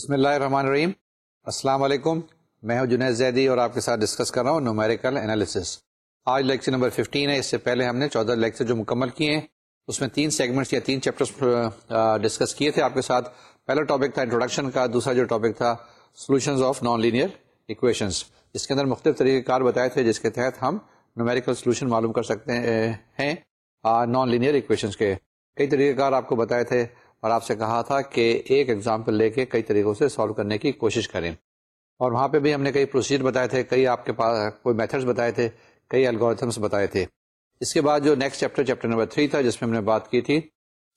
بسم اللہ الرحمن الرحیم۔ السلام علیکم۔ میں ہوں جنید زیدی اور آپ کے ساتھ ڈسکس کر رہا ہوں نومیریکل انالیسس آج لیکچر نمبر 15 ہے۔ اس سے پہلے ہم نے چودہ لیکچر جو مکمل کیے ہیں، اس میں تین سیگمنٹس یا تین چیپٹرس ڈسکس کیے تھے آپ کے ساتھ۔ پہلا ٹاپک تھا انٹروڈکشن کا، دوسرا جو ٹاپک تھا solutions of non linear equations اس کے اندر مختلف طریقے کار بتائے تھے، جس کے تحت ہم نومیریکل سولوشن معلوم کر سکتے ہیں نان لینئر اکویشنز کے۔ کئی طریقہ کار آپ کو بتائے تھے۔ اور آپ سے کہا تھا کہ ایک ایگزامپل لے کے کئی طریقوں سے سالو کرنے کی کوشش کریں۔ اور وہاں پہ بھی ہم نے کئی پروسیجر بتائے تھے، کئی آپ کے پاس کوئی میتھڈس بتائے تھے، کئی الگوریتھمس بتائے تھے۔ اس کے بعد جو next chapter chapter number three تھا، جس میں ہم نے بات کی تھی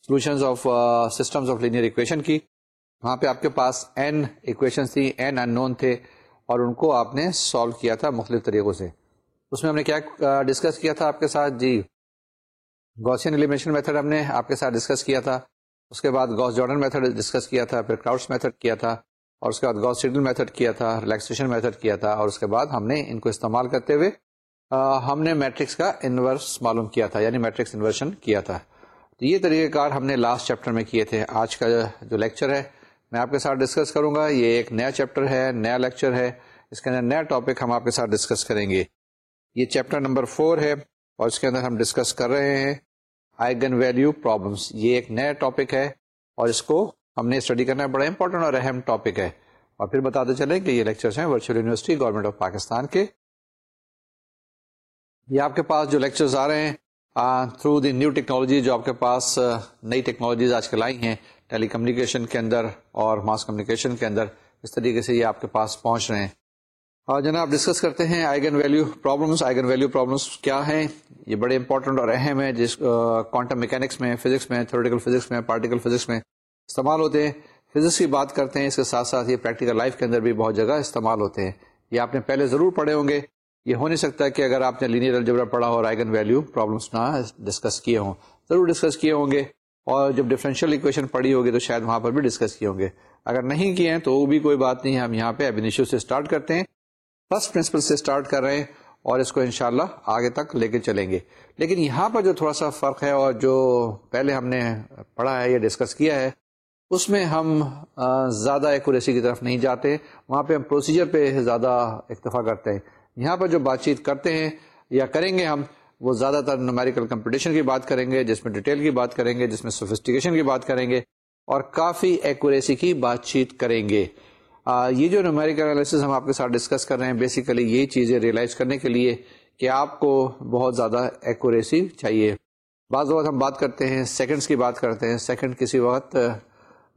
solutions of systems of linear equation کی۔ وہاں پہ آپ کے پاس این اکویشن تھی این ان نون تھے اور ان کو آپ نے سالو کیا تھا مختلف طریقوں سے۔ اس میں ہم نے کیا ڈسکس کیا تھا آپ کے ساتھ؟ جی گوسین ایلیمنیشن میتھڈ ہم نے آپ کے ساتھ ڈسکس کیا تھا۔ اس کے بعد گوس جارڈن میتھڈ ڈسکس کیا تھا، پھر کراؤڈس میتھڈ کیا تھا، اور اس کے بعد گوس سیڈل میتھڈ کیا تھا، ریلیکسیشن میتھڈ کیا تھا، اور اس کے بعد ہم نے ان کو استعمال کرتے ہوئے ہم نے میٹرکس کا انورس معلوم کیا تھا یعنی میٹرکس انورشن کیا تھا۔ تو یہ طریقہ کار ہم نے لاسٹ چیپٹر میں کیے تھے۔ آج کا جو لیکچر ہے، میں آپ کے ساتھ ڈسکس کروں گا۔ یہ ایک نیا چیپٹر ہے، نیا لیکچر ہے۔ اس کے اندر نیا ٹاپک ہم آپ کے ساتھ ڈسکس کریں گے۔ یہ چیپٹر نمبر فور ہے اور اس کے اندر ہم ڈسکس کر رہے ہیں۔ آئیگن ویلیو پرابلمس یہ ایک نیا ٹاپک ہے اور اس کو ہم نے اسٹڈی کرنا بڑا امپورٹنٹ اور اہم ٹاپک ہے۔ اور پھر بتاتے چلیں کہ یہ لیکچرس ہیں virtual university government of Pakistan کے۔ یہ آپ کے پاس جو لیکچرز آ رہے ہیں تھرو دی نیو ٹیکنالوجی جو آپ کے پاس نئی ٹیکنالوجیز آج کل آئی ہیں۔ ٹیلی کمیونیکیشن کے اندر اور ماس کمیونیکیشن کے اندر اس طریقے سے یہ آپ کے پاس پہنچ رہے ہیں۔ ہاں جناب ڈسکس کرتے ہیں eigenvalue problems eigenvalue problems کیا ہیں؟ یہ بڑے امپورٹنٹ اور اہم ہے جس کوانٹم میکینکس میں فزکس میں تھوریٹیکل فزکس میں پارٹیکل فزکس میں استعمال ہوتے ہیں. فزکس کی بات کرتے ہیں، اس کے ساتھ ساتھ یہ پریکٹیکل لائف کے اندر بھی بہت جگہ استعمال ہوتے ہیں. یہ آپ نے پہلے ضرور پڑھے ہوں گے. یہ ہو نہیں سکتا کہ اگر آپ نے لینئر الجبرا پڑھا ہو اور آئیگن ویلیو پرابلمس نہ ڈسکس کیے ہوں. ضرور ڈسکس کیے ہوں گے. اور جب ڈفرینشیل اکویشن پڑھی ہوگی تو شاید وہاں پر بھی ڈسکس کیے ہوں گے. اگر نہیں کیے ہیں تو وہ بھی کوئی بات نہیں ہے، ہم یہاں پہ ابنیشو سے اسٹارٹ کرتے ہیں. فرسٹ پرنسپل سے اسٹارٹ کر رہے ہیں اور اس کو انشاءاللہ آگے تک لے کے چلیں گے۔ لیکن یہاں پر جو تھوڑا سا فرق ہے اور جو پہلے ہم نے پڑھا ہے یا ڈسکس کیا ہے، اس میں ہم زیادہ ایکوریسی کی طرف نہیں جاتے۔ وہاں پہ ہم پروسیجر پہ زیادہ اکتفا کرتے ہیں۔ یہاں پر جو بات چیت کرتے ہیں یا کریں گے ہم، وہ زیادہ تر نومیریکل کمپٹیشن کی بات کریں گے، جس میں ڈیٹیل کی بات کریں گے، جس میں سوفسٹیکیشن کی بات کریں گے اور کافی ایکوریسی کی بات چیت کریں گے۔ یہ جو نومیریکل انالیسز ہم آپ کے ساتھ ڈسکس کر رہے ہیں بیسیکلی یہ چیزیں ریئلائز کرنے کے لیے کہ آپ کو بہت زیادہ ایکوریسی چاہیے۔ بعض اوقات ہم بات کرتے ہیں سیکنڈس کی بات کرتے ہیں۔ سیکنڈ کسی وقت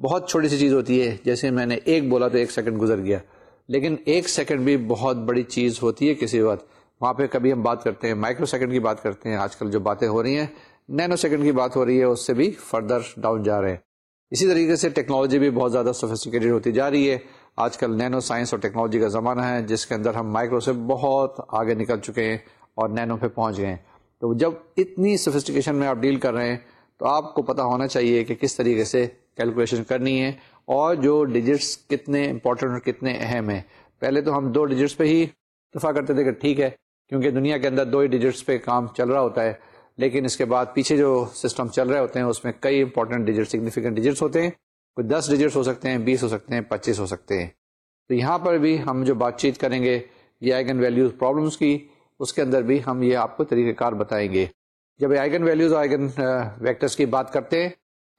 بہت چھوٹی سی چیز ہوتی ہے۔ جیسے میں نے ایک بولا تو ایک سیکنڈ گزر گیا۔ لیکن ایک سیکنڈ بھی بہت بڑی چیز ہوتی ہے کسی وقت۔ وہاں پہ کبھی ہم بات کرتے ہیں مائکرو سیکنڈ کی بات کرتے ہیں۔ آج کل جو باتیں ہو رہی ہیں نینو سیکنڈ کی بات ہو رہی ہے، اس سے بھی فردر ڈاؤن جا رہے ہیں۔ اسی طریقے سے ٹیکنالوجی بھی بہت زیادہ سوفسٹیکیٹڈ ہوتی جا رہی ہے۔ آج کل نینو سائنس اور ٹیکنالوجی کا زمانہ ہے، جس کے اندر ہم مائکرو سے بہت آگے نکل چکے ہیں اور نینو پہ پہنچ گئے ہیں۔ تو جب اتنی سوفسٹیکیشن میں آپ ڈیل کر رہے ہیں، تو آپ کو پتا ہونا چاہیے کہ کس طریقے سے کیلکولیشن کرنی ہے اور جو ڈیجٹس کتنے امپورٹنٹ اور کتنے اہم ہیں۔ پہلے تو ہم دو ڈیجٹس پہ ہی اتفاق کرتے تھے کہ ٹھیک ہے، کیونکہ دنیا کے اندر دو ہی ڈیجٹس پہ کام چل رہا ہوتا ہے۔ لیکن اس کے بعد پیچھے جو سسٹم چل رہے ہوتے ہیں، اس میں کئی امپورٹنٹ ڈیجٹ سگنیفیکینٹ ڈیجٹس ہوتے ہیں۔ کوئی دس ڈیجٹس ہو سکتے ہیں، بیس ہو سکتے ہیں، پچیس ہو سکتے ہیں۔ تو یہاں پر بھی ہم جو بات چیت کریں گے، یہ آئیگن ویلیوز پرابلمس کی، اس کے اندر بھی ہم یہ آپ کو طریقہ کار بتائیں گے۔ جب آئیگن ویلیوز آئیگن ویکٹرس کی بات کرتے ہیں،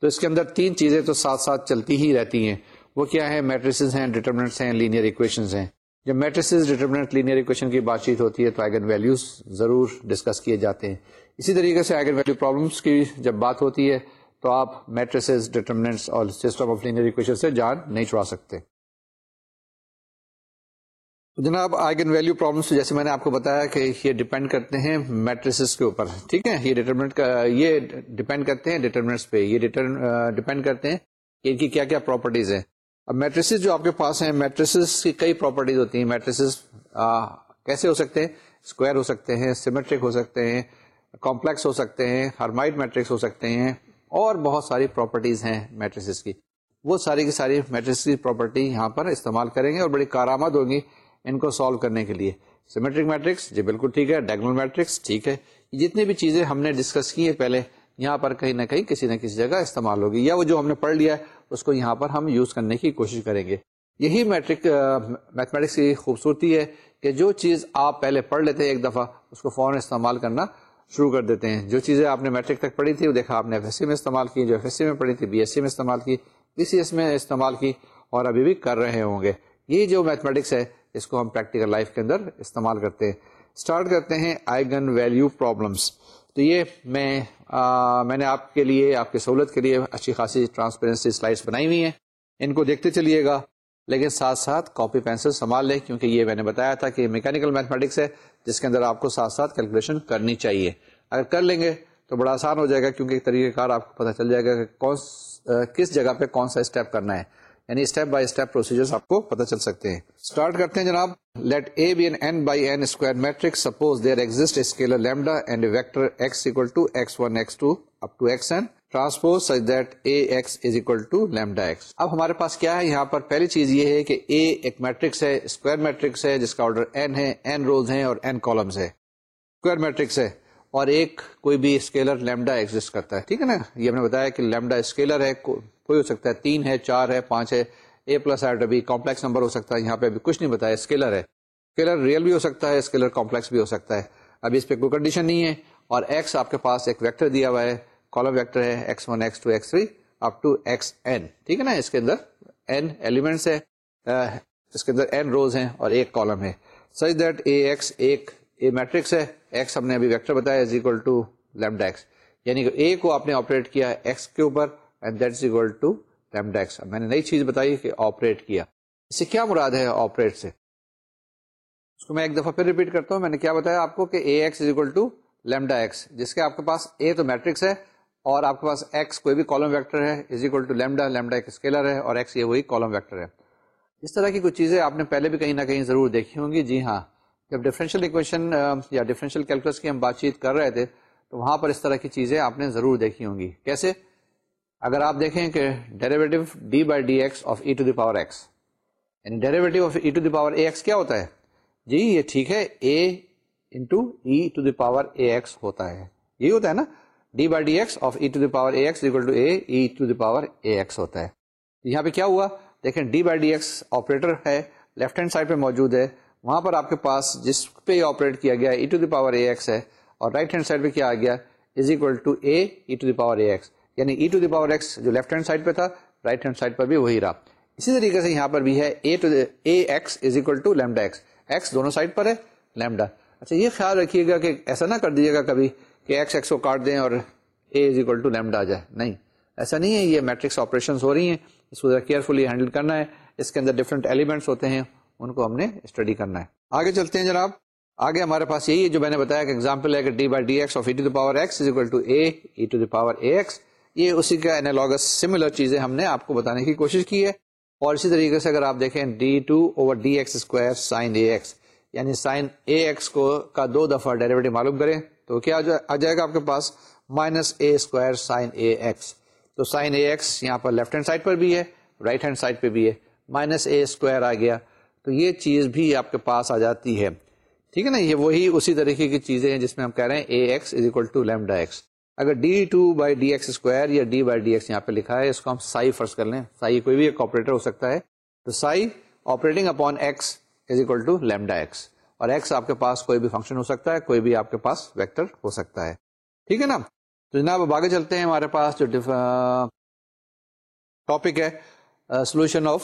تو اس کے اندر تین چیزیں تو ساتھ ساتھ چلتی ہی رہتی ہیں۔ وہ کیا ہے میٹریسز ہیں ڈیٹرمنٹس ہیں لینئر اکویشنز ہیں۔ جب میٹریسز ڈیٹرمنٹ لینئر اکویشن کی بات چیت ہوتی ہے، تو آئیگن ویلیوز ضرور ڈسکس کیے جاتے ہیں۔ اسی طریقے سے آئیگن ویلیو پرابلمس کی جب بات ہوتی ہے تو آپ میٹریسز ڈیٹرمنٹس اور سسٹم آف لینئر اکویشن سے جان نہیں چھڑا سکتے۔ جناب آئیگن ویلیو پرابلمس جیسے میں نے آپ کو بتایا کہ یہ ڈیپینڈ کرتے ہیں میٹریسز کے اوپر۔ ٹھیک ہے؟ یہ ڈیٹرمنٹ یہ ڈیپینڈ کرتے ہیں ڈیٹرمنٹس پہ۔ یہ ڈیپینڈ کرتے ہیں کہ ان کی کیا کیا پراپرٹیز ہیں۔ اب میٹریسز جو آپ کے پاس ہیں میٹریسز کی کئی پراپرٹیز ہوتی ہیں۔ میٹریسز کیسے ہو سکتے ہیں؟ اسکوائر ہو سکتے ہیں سیمیٹرک ہو سکتے ہیں کمپلیکس ہو سکتے ہیں ہرمائٹ میٹرکس ہو سکتے ہیں۔ اور بہت ساری پراپرٹیز ہیں میٹریسز کی۔ وہ ساری کی ساری میٹرکس کی پراپرٹی یہاں پر استعمال کریں گے اور بڑی کارآمد ہوگی ان کو سالو کرنے کے لیے۔ سیمیٹرک میٹرکس جی بالکل ٹھیک ہے۔ ڈیگنل میٹرکس ٹھیک ہے۔ جتنی بھی چیزیں ہم نے ڈسکس کی ہیں پہلے، یہاں پر کہیں نہ کہیں کسی نہ کسی جگہ استعمال ہوگی۔ یا وہ جو ہم نے پڑھ لیا ہے، اس کو یہاں پر ہم یوز کرنے کی کوشش کریں گے۔ یہی میٹرک میتھمیٹکس کی خوبصورتی ہے کہ جو چیز آپ پہلے پڑھ لیتے ہیں ایک دفعہ، اس کو فوراً استعمال کرنا شروع کر دیتے ہیں۔ جو چیزیں آپ نے میٹرک تک پڑھی تھی وہ دیکھا آپ نے ایف ایس سی میں استعمال کی جو ایف ایس سی میں پڑھی تھی بی ایس سی میں استعمال کی بی سی ایس میں استعمال کی اور ابھی بھی کر رہے ہوں گے۔ یہ جو میتھمیٹکس ہے اس کو ہم پریکٹیکل لائف کے اندر استعمال کرتے ہیں۔ اسٹارٹ کرتے ہیں آئیگن ویلیو پرابلمس تو یہ میں آ, میں نے آپ کے لیے آپ کی سہولت کے لیے اچھی خاصی ٹرانسپیرنسی سلائڈس بنائی ہوئی ہیں۔ ان کو دیکھتے چلیے گا۔ لیکن ساتھ ساتھ کاپی پینسل سنبھال لیں کیونکہ یہ میں نے بتایا تھا کہ میکینکل میتھمیٹکس ہے، جس کے اندر آپ کو ساتھ ساتھ کیلکولیشن کرنی چاہیے۔ اگر کر لیں گے تو بڑا آسان ہو جائے گا، کیونکہ طریقہ کار آپ کو پتہ چل جائے گا کہ کون کس جگہ پہ کون سا اسٹیپ کرنا ہے۔ یعنی اسٹیپ بائی اسٹیپ پروسیجر آپ کو پتہ چل سکتے ہیں۔ اسٹارٹ کرتے ہیں جناب۔ Let A be n n by n square matrix suppose there exist scalar lambda and vector x equal to x one x two up to x n transpose such that A x is equal to lambda x اب ہمارے پاس کیا ہے؟ یہاں پر پہلی چیز یہ ہے کہ اے ایک میٹرکس ہے اسکوائر میٹرکس ہے، جس کا آرڈر این ہے این روز ہیں اور این کالمس ہے اسکوائر میٹرکس ہے اور ایک کوئی بھی اسکیلر لیمڈا ایگزٹ کرتا ہے. ٹھیک ہے نا؟ یہ ہم نے بتایا کہ لیمڈا اسکیلر ہے کوئی ہو سکتا ہے تین ہے، چار ہے، پانچ ہے. اے پلس آر ابھی کمپلیکس نمبر ہو سکتا ہے، یہاں پہ ابھی کچھ نہیں بتایا اسکیلر ہے. اسکیلر ریئل بھی ہو سکتا ہے اسکیلر کمپلیکس بھی ہو سکتا ہے. ابھی اس پہ کوئی کنڈیشن نہیں ہے اور ایکس آپ کے پاس ایک ویکٹر دیا ہوا ہے کالم ویکٹر ہے x one x two x three up to x n ٹھیک ہے نا؟ اس کے اندر این ایلیمنٹس ہے اس کے اندر این روز ہیں اور ایک کالم ہے۔ سچ دیٹ اے ایکس ایک اے میٹرکس ہے۔ ایکس ہم نے ابھی ویکٹر بتایا is equal to lambda X یعنی کہ اے کو آپ نے آپریٹ کیا ایکس کے اوپر and that is equal to lambda X میں نے نئی چیز بتائی کہ آپریٹ کیا۔ اس سے کیا مراد ہے آپریٹ سے؟ اس کو میں ایک دفعہ پھر ریپیٹ کرتا ہوں۔ میں نے کیا بتایا آپ کو کہ A X is equal to lambda X جس کے آپ کے پاس اے تو میٹرکس ہے اور آپ کے پاس ایکس کوئی بھی کالم ویکٹر ہے is equal to lambda lambda ایک اسکیلر ہے، اور ایکس یہ وہی کالم ویکٹر ہے۔ اس طرح کی کچھ چیزیں آپ نے پہلے بھی کہیں نہ کہیں ضرور دیکھی ہوں گی۔ جی ہاں جب ڈفرینشیل اکویشن یا ڈفرینشیل کیلکولس کی ہم بات چیت کر رہے تھے، تو وہاں پر اس طرح کی چیزیں آپ نے ضرور دیکھی ہوں گی۔ کیسے؟ اگر آپ دیکھیں کہ derivative d by d x of e to the power x یعنی derivative of e to the power a x کیا ہوتا ہے؟ جی یہ ٹھیک ہے a into e to the power a x ہوتا ہے۔ یہی ہوتا ہے نا؟ D by d x of e to the power a x equal to a e to the power a x ہوتا ہے۔ یہاں پہ کیا ہوا؟ دیکھیں d by d x operator ہے، لیفٹ ہینڈ سائڈ پہ موجود ہے۔ وہاں پر آپ کے پاس جس پہ آپریٹ کیا گیا e to the power a x ہے اور رائٹ ہینڈ سائڈ پہ کیا آ گیا is equal to a e to the power a x. یعنی e to the power x جو لیفٹ ہینڈ سائڈ پہ تھا، رائٹ ہینڈ سائڈ پر بھی وہی رہا۔ اسی طریقے سے یہاں پر بھی ہے A to A x is equal to lambda x. X دونوں سائڈ پر ہے، لیمڈا۔ اچھا یہ خیال رکھیے گا کہ ایسا نہ کر دیجیے گا کبھی کہ ایکس ایکس کو کاٹ دیں اور A is equal to lambda آ جائے۔ نہیں، ایسا نہیں ہے، یہ میٹرکس آپریشن ہو رہی ہیں۔ اس کو کیئرفلی ہینڈل کرنا ہے۔ اس کے اندر ڈفرنٹ ایلیمنٹس ہوتے ہیں، ان کو ہم نے اسٹڈی کرنا ہے۔ آگے چلتے ہیں جناب۔ آگے ہمارے پاس یہی ہے جو میں نے بتایا کہ ایگزامپل ہے کہ d by d x of e to the power x is equal to a e to the power a x یہ اسی کا اینالوگس سملر چیزیں ہم نے آپ کو بتانے کی کوشش کی ہے۔ اور اسی طریقے سے اگر آپ دیکھیں d two over d x square sine a x یعنی سائن اے ایکس کو کا دو دفعہ ڈیریویٹو معلوم کریں۔ تو کیا آ جائے گا آپ کے پاس minus a square sine a x تو سائن اے ایکس یہاں پر لیفٹ ہینڈ سائڈ پر بھی ہے رائٹ ہینڈ سائڈ پہ بھی ہے. مائنس اے اسکوائر آ گیا. تو یہ چیز بھی آپ کے پاس آ جاتی ہے. ٹھیک ہے نا؟ یہ وہی اسی طریقے کی چیزیں ہیں جس میں ہم کہہ رہے ہیں A x is equal to lambda x اگر d two by d x square یا ڈی بائی ڈی ایکس یہاں پہ لکھا ہے، اس کو ہم سائی فرض کر لیں. سائی کوئی بھی ایک آپریٹر ہو سکتا ہے. تو psi operating upon x is equal to lambda x اور ایکس آپ کے پاس کوئی بھی فنکشن ہو سکتا ہے، کوئی بھی آپ کے پاس ویکٹر ہو سکتا ہے۔ ٹھیک ہے نا؟ تو جناب اب آگے چلتے ہیں، ہمارے پاس جو ٹاپک ہے سولوشن آف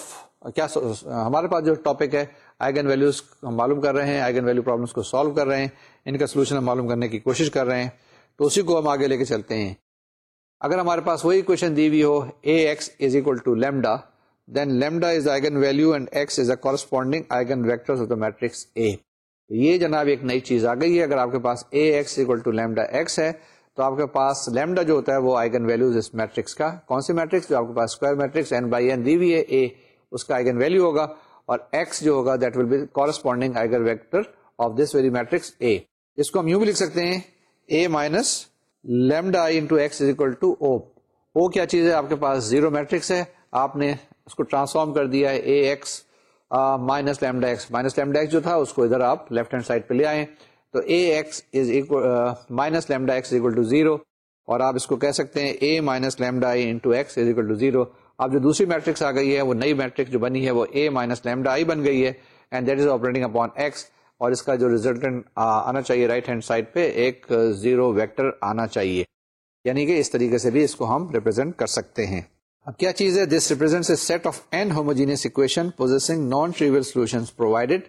کیا ہمارے پاس جو ٹاپک ہے آئگن ویلوز ہم معلوم کر رہے ہیں آئگن ویلو پرابلمس کو سالو کر رہے ہیں۔ ان کا سولوشن ہم معلوم کرنے کی کوشش کر رہے ہیں۔ تو اسی کو ہم آگے لے کے چلتے ہیں۔ اگر ہمارے پاس وہی کوشچن دی ہوئی ہو A X is equal to lambda then lambda is eigen value and X is a corresponding eigen vector of the matrix A یہ جناب ایک نئی چیز آ گئی ہے۔ اگر آپ کے پاس A x equal to lambda x ہے، تو آپ کے پاس لیمڈا جو ہوتا ہے وہ آئگن ویلوز اس میٹرکس کا۔ کون سی میٹرکس جو آپ کے پاس square matrix n by n دی ہوئی ہے اے اس کا آئگن ویلو ہوگا۔ اور ایکس جو ہوگا that will be corresponding eigenvector of this very matrix A اس کو ہم یوں بھی لکھ سکتے ہیں A minus lambda I into x is equal to O O کیا چیز ہے؟ آپ کے پاس زیرو میٹرکس ہے۔ آپ نے اس کو ٹرانسفارم کر دیا ہے A x minus lambda x, minus lambda x جو تھا، اس کو ادھر آپ لیفٹ ہینڈ سائڈ پہ لے آئے تو A x is minus lambda x equal to zero. اور آپ اس کو کہہ سکتے ہیں A minus lambda into x is equal to zero. اب جو دوسری میٹرکس آ گئی ہے، وہ نئی میٹرک جو بنی ہے، وہ اے مائنس لیمڈا آئی بن گئی ہے۔ And that is operating upon x اور اس کا جو ریزلٹنٹ آنا چاہیے رائٹ ہینڈ سائڈ پہ، ایک زیرو ویکٹر آنا چاہیے۔ یعنی کہ اس طریقے سے بھی اس کو ہم ریپرزینٹ کر سکتے ہیں۔ اب کیا چیز ہے؟ This represent set of n homogeneous equation possessing nontrivial solution provided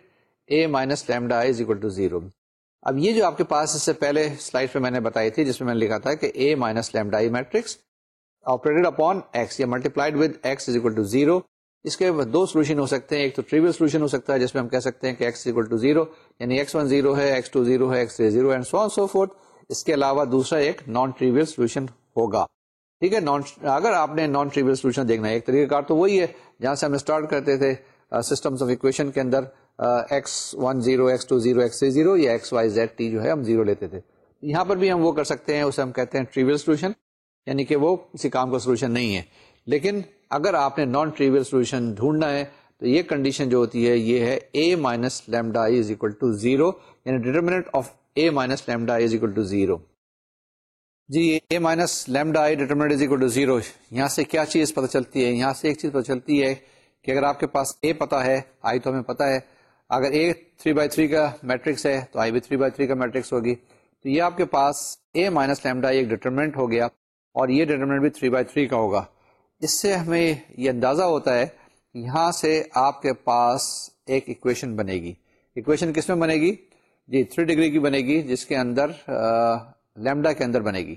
A minus lambda is equal to zero اب یہ جو آپ کے پاس اس سے پہلے سلائڈ پہ میں نے بتائی تھی، جس میں میں نے لکھا تھا کہ A minus lambda matrix operated upon x یا multiplied with x is equal to zero اس کے دو سولوشن ہو سکتے ہیں، ایک تو ٹریول سولوشن ہو سکتا ہے، جس میں ہم کہہ سکتے ہیں کہ ایکس اکول ٹو زیرو یعنی ایکس ون زیرو ہے ایکس ٹو زیرو ہے x three zero and so so forth اس کے علاوہ دوسرا ایک نان ٹریول سولوشن ہوگا۔ ٹھیک ہے نان اگر آپ نے نان ٹریول سولوشن دیکھنا ہے، ایک طریقہ کار تو وہی ہے جہاں سے ہم اسٹارٹ کرتے تھے سسٹمس آف اکویشن کے اندر x one zero x two zero x three zero یا ایکس وائی زیڈ ٹی جو ہے ہم زیرو لیتے تھے۔ یہاں پر بھی ہم وہ کر سکتے ہیں، اسے ہم کہتے ہیں ٹریول سولوشن یعنی کہ وہ کسی کام کا سولوشن نہیں ہے۔ لیکن اگر آپ نے نان ٹریول سولوشن ڈھونڈنا ہے، تو یہ کنڈیشن جو ہوتی ہے، یہ ہے A minus lambda is equal to zero یعنی determinant of A minus lambda is equal to zero G A minus lambda I determinant is equal to zero یہاں سے کیا چیز پتہ چلتی ہے؟ یہاں سے ایک چیز پتہ چلتی ہے کہ اگر آپ کے پاس اے پتا ہے آئی تو ہمیں پتا ہے، اگر اے تھری بائی تھری کا میٹرکس ہے تو آئی بھی تھری بائی تھری کا میٹرکس ہوگی۔ تو یہ آپ کے پاس اے مائنس لیمڈا ایک ڈیٹرمنٹ ہو گیا اور یہ ڈیٹرمنٹ بھی تھری بائی تھری کا ہوگا۔ اس سے ہمیں یہ اندازہ ہوتا ہے یہاں سے آپ کے پاس ایک اکویشن بنے گی۔ اکویشن کس میں بنے گی؟ جی تھری ڈگری کی بنے گی، جس کے اندر لیمڈا کے اندر بنے گی۔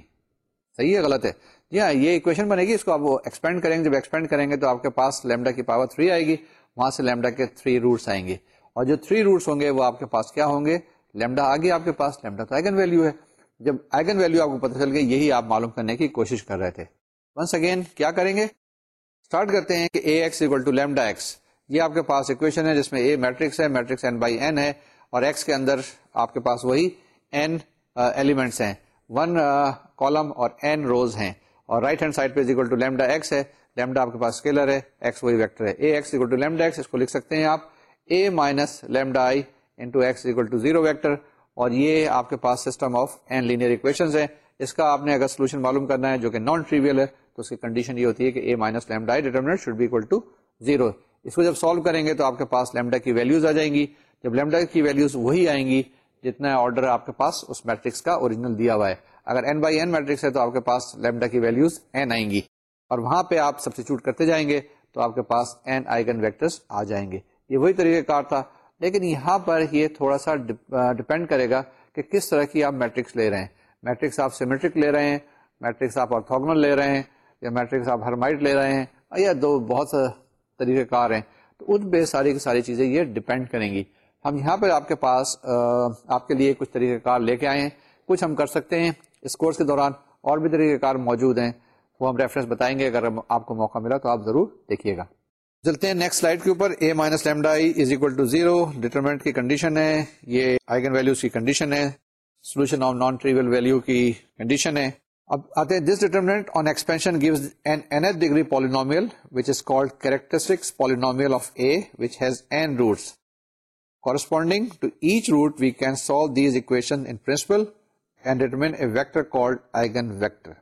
صحیح ہے، غلط ہے۔ جی ہاں یہ اکویشن بنے گی، اس کو آپ ایکسپینڈ کریں گے۔ جب ایکسپینڈ کریں گے تو آپ کے پاس لیمڈا کی پاور تھری آئے گی، وہاں سے لیمڈا کے تھری روٹس آئیں گے۔ اور جو تھری روٹس ہوں گے، وہ آپ کے پاس کیا ہوں گے؟ لیمڈا آگے آپ کے پاس، لیمڈا تو آئگن ویلو ہے۔ جب آئگن ویلو آپ کو پتہ چل گئی، یہی آپ معلوم کرنے کی کوشش کر رہے تھے۔ ونس اگین کیا کریں گے؟ اسٹارٹ کرتے ہیں کہ A x equal to lambda x یہ آپ کے پاس اکویشن ہے، جس میں اے میٹرکس ہے میٹرکس این بائی این ہے۔ اور ایکس کے اندر آپ کے پاس وہی این ایلیمنٹس uh, ہیں۔ ون کالم اور این روز ہیں اور رائٹ ہینڈ سائڈ پہ اکول ٹو لیمڈا ایکس ہے لیمڈا آپ کے پاس اسکیلر ہے ایکس وہی ویکٹر ہے. A x equal to lambda x اس کو لکھ سکتے ہیں آپ. A minus lambda I into x equal to zero vector اور یہ آپ کے پاس system of n linear equation ہے اس کا آپ نے اگر سولوشن معلوم کرنا ہے جو کہ نان ٹریویل ہے، تو اس کی کنڈیشن یہ ہوتی ہے کہ A minus lambda determinant should be equal to zero اس کو جب سالو کریں گے تو آپ کے پاس لیمڈا کی ویلوز آ جائیں گی. جب لیمڈا کی ویلوز وہی آئیں گی جتنا آرڈر آپ کے پاس، اس میٹرکس کا اوریجنل دیا ہوا ہے۔ اگر این بائی این میٹرکس ہے تو آپ کے پاس لیمڈا کی ویلوز این آئیں گی۔ اور وہاں پہ آپ سبسٹیچیوٹ کرتے جائیں گے تو آپ کے پاس این آئیگن ویکٹرس آ جائیں گے۔ یہ وہی طریقہ کار تھا۔ لیکن یہاں پر یہ تھوڑا سا ڈپینڈ کرے گا کہ کس طرح کی آپ میٹرکس لے رہے ہیں۔ میٹرکس آپ سیمیٹرک لے رہے ہیں میٹرکس آپ آرتھوگنل لے رہے ہیں، یا میٹرکس آپ ہرمائٹ لے رہے ہیں۔ یا دو بہت سے طریقہ کار ہیں۔ تو ان پہ ساری کی ساری چیزیں یہ ڈپینڈ کریں گی۔ ہم یہاں پہ آپ کے پاس آپ کے لیے کچھ طریقہ کار لے کے آئے ہیں۔ کچھ ہم کر سکتے ہیں۔ اس کورس کے دوران اور بھی طریقہ کار موجود ہیں۔ وہ ہم ریفرنس بتائیں گے۔ اگر آپ کو موقع ملا تو آپ ضرور دیکھیے گا۔ چلتے ہیں نیکسٹ سلائڈ کے اوپر۔ A minus lambda is equal to zero determinant کی کنڈیشن ہے۔ یہ آئگن ویلوز کی کنڈیشن ہے۔ Solution of non trivial value کی کنڈیشن ہے۔ اب آتے ہیں۔ This determinant on expansion gives an n degree polynomial which is called characteristics polynomial of A which has n roots corresponding to each root we can solve these equation in principle and determine a vector called eigenvector.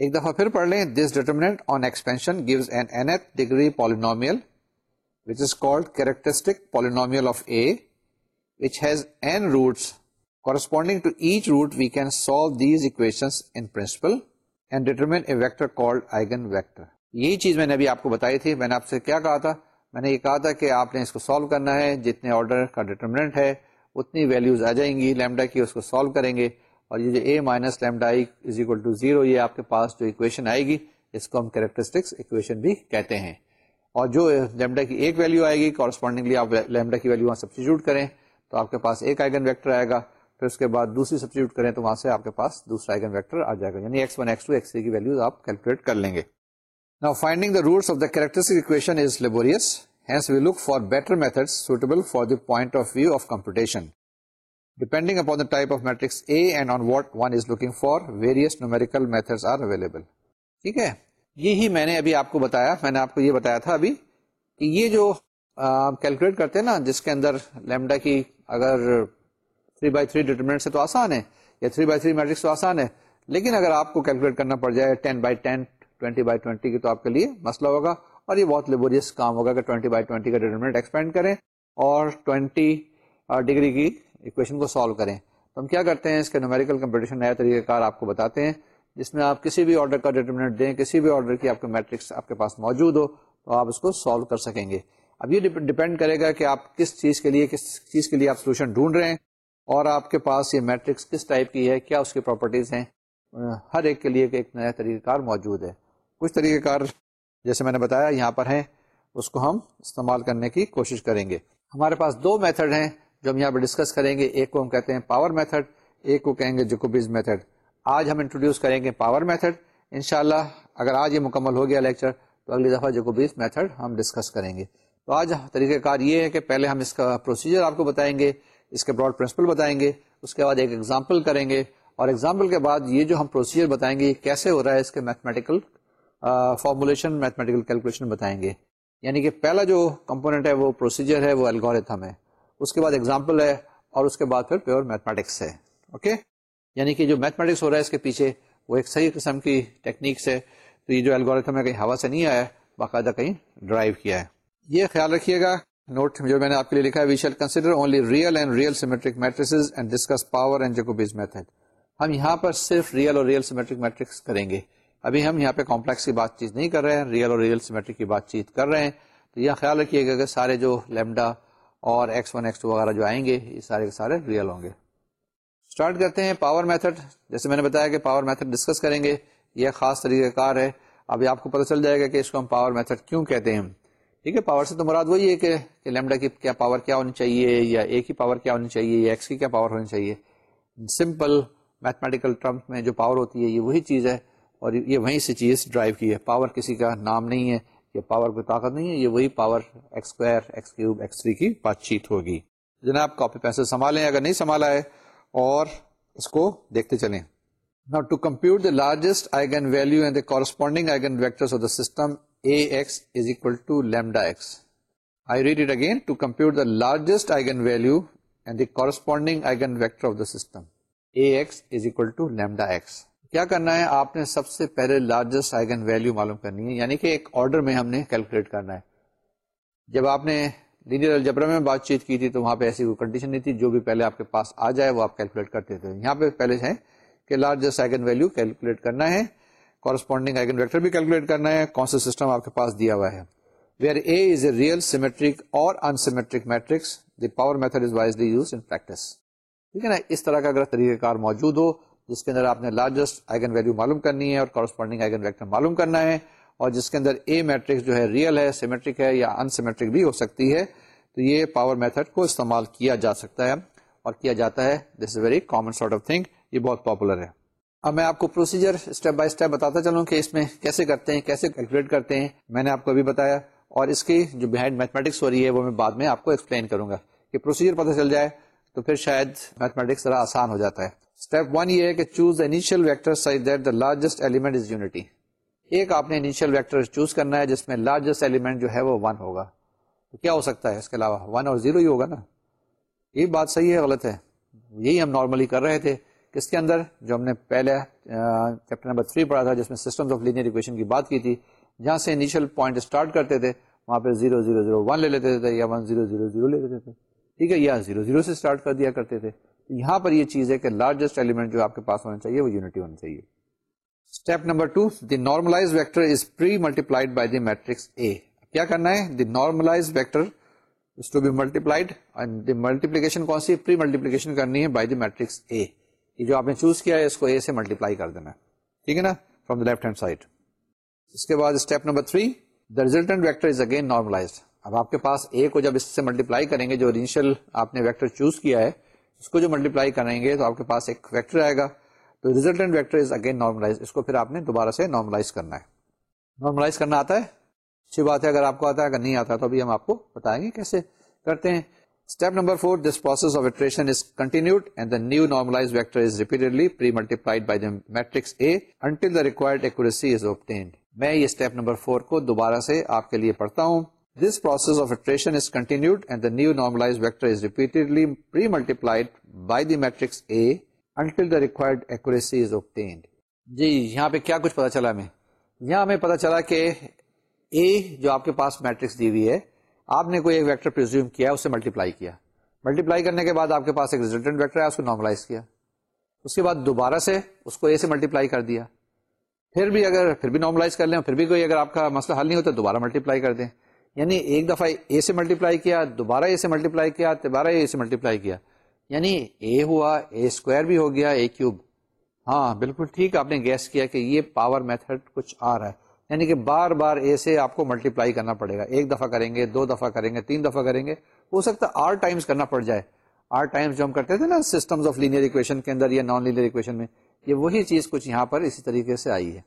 ایک دفعہ پھر پڑھ لیں this determinant on expansion gives an nth degree polynomial which is called characteristic polynomial of A which has n roots corresponding to each root we can solve these equation in principle and determine a vector called eigen vector یہی چیز میں نے ابھی آپ کو بتائی تھی میں نے آپ سے کیا کہا تھا میں نے یہ کہا تھا کہ آپ نے اس کو سالو کرنا ہے، جتنے آرڈر کا ڈیٹرمنٹ ہے، اتنی ویلوز آ جائیں گی لیمڈا کی، اس کو سالو کریں گے۔ اور یہ جو A minus lambda is equal to zero یہ آپ کے پاس جو اکویشن آئے گی، اس کو ہم کیریکٹرسٹکس اکویشن بھی کہتے ہیں۔ اور جو لیمڈا کی ایک ویلو آئے گی کورسپونڈنگلی آپ لیمڈا کی ویلو وہاں سبسٹیچیوٹ کریں تو آپ کے پاس ایک آئگن ویکٹر آئے گا۔ پھر اس کے بعد دوسری سبسٹیوٹ کریں تو وہاں سے آپ کے پاس دوسرا آئگن ویکٹر آ جائے گا۔ یعنی x one x two x three کی ویلو آپ کیلکولیٹ کر لیں گے۔ Now finding the roots of the characteristic equation is laborious. Hence we look for better methods suitable for the point of view of computation. Depending upon the type of matrix A and on what one is looking for various numerical method are available ٹھیک ہے یہی میں نے ابھی آپ کو بتایا میں نے آپ کو یہ بتایا تھا ابھی کہ یہ جو کیلکولیٹ کرتے ہیں نا جس کے اندر لیمڈا کی اگر تھری بائی تھری ڈیٹرمنٹ سے تو آسان ہے یا تھری بائی تھری میٹرکس تو آسان ہے لیکن اگر آپ کو کیلکولیٹ کرنا پڑ جائے ten by ten twenty by twenty کی تو آپ کے لیے مسئلہ ہوگا اور یہ بہت لیبوریس کام ہوگا کہ ٹوینٹی بائی ٹوینٹی کا ڈیٹرمنٹ ایکسپینڈ کریں اور ٹوینٹی ڈگری کی اکویشن کو سالو کریں۔ تو ہم کیا کرتے ہیں؟ اس کے نومیریکل کمپٹیشن نیا طریقہ کار آپ کو بتاتے ہیں، جس میں آپ کسی بھی آرڈر کا ڈیٹرمنٹ دیں، کسی بھی آرڈر کی آپ کا میٹرکس آپ کے پاس موجود ہو، تو آپ اس کو سالو کر سکیں گے۔ اب یہ ڈپینڈ کرے گا کہ آپ کس چیز کے لیے، کس چیز کے لیے آپ سولوشن ڈھونڈ رہے ہیں اور آپ کے پاس یہ میٹرکس کس ٹائپ کی ہے، کیا اس کی پراپرٹیز ہیں۔ ہر ایک کے لیے ایک نیا طریقہ کار موجود ہے۔ کچھ طریقہ کار جیسے میں نے بتایا، یہاں پر ہیں، اس کو ہم استعمال کرنے کی کوشش کریں گے۔ ہمارے پاس دو میتھڈ ہیں جو ہم یہاں پہ ڈسکس کریں گے۔ ایک کو ہم کہتے ہیں پاور میتھڈ، ایک کو کہیں گے جکوبیز میتھڈ۔ آج ہم انٹروڈیوس کریں گے پاور میتھڈ۔ انشاءاللہ اگر آج یہ مکمل ہو گیا لیکچر، تو اگلی دفعہ جکوبیز میتھڈ ہم ڈسکس کریں گے۔ تو آج طریقہ کار یہ ہے کہ پہلے ہم اس کا پروسیجر آپ کو بتائیں گے، اس کے براڈ پرنسپل بتائیں گے، اس کے بعد ایک ایگزامپل کریں گے اور ایگزامپل کے بعد یہ جو ہم پروسیجر بتائیں گے، یہ کیسے ہو رہا ہے اس کے میتھمیٹیکل فارمولیشن میتھمیٹیکل کیلکولیشن بتائیں گے۔ یعنی کہ پہلا جو کمپونیٹ ہے وہ پروسیجر ہے، وہ الگوریتھم ہے۔ اس کے بعد ایگزامپل ہے اور اس کے بعد پھر پیور میتھمیٹکس ہے۔ اوکے یعنی کہ جو میتھمیٹکس ہو رہا ہے، اس کے پیچھے وہ ایک صحیح قسم کی ٹیکنیکس ہے۔ تو یہ جو الگوریتھم ہے، کہیں ہوا سے نہیں آیا، باقاعدہ کہیں ڈرائیو کیا ہے۔ یہ خیال رکھیے گا۔ نوٹ جو میں نے آپ کے لیے لکھا ہے we shall consider only real and real symmetric matrices and discuss power and Jacobi's method ہم یہاں پر صرف ریئل اور ریئل سیمیٹرک میٹرکس کریں گے۔ ابھی ہم یہاں پہ کمپلیکس کی بات چیت نہیں کر رہے ہیں، ریئل اور ریئل سیمیٹرک کی بات چیت کر رہے ہیں۔ تو یہ خیال رکھیے گا کہ سارے جو لیمڈا اور ایکس ون، ایکس ٹو وغیرہ جو آئیں گے، یہ سارے کے سارے ریئل ہوں گے۔ اسٹارٹ کرتے ہیں پاور میتھڈ۔ جیسے میں نے بتایا کہ پاور میتھڈ ڈسکس کریں گے، یہ خاص طریقہ کار ہے۔ ابھی آپ کو پتہ چل جائے گا کہ اس کو ہم پاور میتھڈ کیوں کہتے ہیں۔ ٹھیک ہے، پاور سے تو مراد وہی ہے کہ لیمڈا کی کیا پاور کیا ہونی چاہیے، یا اے کی پاور کیا ہونی چاہیے، یا ایکس کی کیا پاور ہونی چاہیے۔ سمپل میتھمیٹیکل ٹرمس میں جو پاور ہوتی ہے، یہ وہی چیز ہے اور یہ وہیں سے چیز ڈرائیو کی ہے۔ پاور کسی کا نام نہیں ہے، یہ پاور کوئی طاقت نہیں ہے، یہ وہی power x square x cube x three کی بات چیت ہوگی۔ جناب کاپی پینسل سنبھالیں، اگر نہیں سنبھالا ہے، اور اس کو دیکھتے چلیں۔ Now to compute the largest eigen value and the corresponding eigen vector of the system A x is equal to lambda x I read it again to compute the largest eigen value and the corresponding eigen vector of the system A x is equal to lambda x کیا کرنا ہے؟ آپ نے سب سے پہلے largest eigen value معلوم کرنی ہے یعنی کہ ایک آرڈر میں ہم نے کیلکولیٹ کرنا ہے۔ جب آپ نے لینئر الجبرا میں بات چیت کی تھی تو وہاں پہ ایسی کوئی کنڈیشن نہیں تھی، جو بھی پہلے آپ کے پاس آ جائے وہ آپ کیلکولیٹ کرتے تھے۔ یہاں پہ پہلے ہے کہ لارجسٹ آئگن ویلو کیلکولیٹ کرنا ہے کورسپونڈنگ آئگن ویکٹر بھی کیلکولیٹ کرنا ہے، کون سا سسٹم آپ کے پاس دیا ہوا ہے۔ Where A is a real symmetric اور unsymmetric matrix the power method is widely used in practice ٹھیک ہے نا؟ اس طرح کا اگر طریقہ کار موجود ہو جس کے اندر آپ نے لارجسٹ آئگن ویلو معلوم کرنی ہے اور کورسپونڈنگ آئگن ویکٹر معلوم کرنا ہے اور جس کے اندر اے میٹرکس جو ہے ریئل ہے سیمیٹرک ہے یا انسیمیٹرک بھی ہو سکتی ہے، تو یہ پاور میتھڈ کو استعمال کیا جا سکتا ہے اور کیا جاتا ہے۔ This is very common sort of thing یہ بہت پاپولر ہے۔ اب میں آپ کو پروسیجر اسٹیپ بائی اسٹیپ بتاتا چلوں کہ اس میں کیسے کرتے ہیں، کیسے کیلکولیٹ کرتے ہیں۔ میں نے آپ کو ابھی بتایا اور اس کی جو بہائنڈ میتھمیٹکس ہو رہی ہے، وہ میں بعد میں آپ کو ایکسپلین کروں گا کہ پروسیجر پتہ چل جائے تو پھر شاید میتھمیٹکس ذرا آسان ہو جاتا ہے۔ اسٹیپ ون یہ ہے کہ choose initial vector size that the largest element is unity ایک آپ نے انیشیل ویکٹر چوز کرنا ہے جس میں لارجسٹ ایلیمنٹ جو ہے وہ ون ہوگا. تو کیا ہو سکتا ہے اس کے علاوہ؟ ون اور زیرو ہی ہوگا نا؟ یہ بات صحیح ہے، غلط ہے؟ یہی ہم نارملی کر رہے تھے۔ کس کے اندر؟ جو ہم نے پہلے چیپٹر نمبر تھری پڑھا تھا، جس میں سسٹم آف لینئر اکویشن کی بات کی تھی۔ جہاں سے انیشیل پوائنٹ اسٹارٹ کرتے تھے، وہاں پہ زیرو زیرو زیرو ون لے لیتے تھے یا ون زیرو زیرو زیرو لے لیتے تھے۔ ٹھیک ہے، یا زیرو زیرو سے اسٹارٹ کر دیا کرتے تھے۔ یہاں پر یہ چیز ہے کہ لارجسٹ ایلیمنٹ جو آپ کے پاس ہونا چاہیے وہ یونٹی ہونا چاہیے۔ Step number two the normalize vector is pre multiplied by the matrix A کیا کرنا ہے؟ The normalize vector is to be multiplied and the multiplication کون سی پری ملٹیپلیکیشن کرنی ہے بائی دی میٹرکس اے یہ جو آپ نے چوز کیا ہے، اس کو اے سے ملٹیپلائی کر دینا ٹھیک ہے نا؟ From the left hand side اس کے بعد step number three the resultant vector is again normalize اب آپ کے پاس اے کو جب اس سے ملٹیپلائی کریں گے، جو انیشیل آپ نے ویکٹر چوز کیا ہے اس کو جو ملٹیپلائی کریں گے تو آپ کے پاس ایک ویکٹر آئے گا۔ تو resultant vector is again normalize اس کو پھر آپ نے دوبارہ سے نارملائز کرنا ہے۔ نارملائز کرنا آتا ہے؟ اچھی بات ہے، اگر آپ کو آتا ہے، اگر نہیں آتا تو ابھی ہم آپ کو بتائیں گے کیسے کرتے ہیں۔ Step number four this process of iteration is continued and the new normalize vector is repeatedly pre multiplied by the matrix A until the required accuracy is obtained میں یہ اسٹیپ نمبر فور کو دوبارہ سے آپ کے لیے پڑھتا ہوں۔ This process of iteration is continued and the new normalized vector is repeatedly pre-multiplied by the matrix A until the required accuracy is obtained. جی یہاں پہ کیا کچھ پتا چلا ہمیں؟ یہاں ہمیں پتا چلا کہ اے جو آپ کے پاس میٹرکس دی ہوئی ہے، آپ نے کوئی ایک ویکٹر پرزیوم کیا، اس سے ملٹیپلائی کیا۔ ملٹیپلائی کرنے کے بعد آپ کے پاس ایک ریزلٹنٹ ویکٹر ہے، اس کو نارملائز کیا۔ اس کے بعد دوبارہ سے اس کو اے سے ملٹیپلائی کر دیا۔ پھر بھی اگر، پھر بھی نارملائز کر لیں پھر بھی کوئی اگر آپ کا مسئلہ حل نہیں ہوتا، دوبارہ ملٹیپلائی کر دیں۔ یعنی ایک دفعہ اے سے ملٹیپلائی کیا، دوبارہ اے سے ملٹیپلائی کیا دوبارہ اے سے ملٹیپلائی کیا۔ یعنی اے ہوا اے اسکوائر بھی ہو گیا اے کیوب ہاں بالکل ٹھیک، آپ نے گیس کیا کہ یہ پاور میتھڈ کچھ آ رہا ہے۔ یعنی کہ بار بار اے سے آپ کو ملٹیپلائی کرنا پڑے گا۔ ایک دفعہ کریں گے، دو دفعہ کریں گے، تین دفعہ کریں گے۔ ہو سکتا ہے آر ٹائمس کرنا پڑ جائے۔ آر ٹائمس جو ہم کرتے تھے نا سسٹمز آف لینئر اکویشن کے اندر یا نان لینئر اکویشن میں، یہ وہی چیز کچھ یہاں پر اسی طریقے سے آئی ہے۔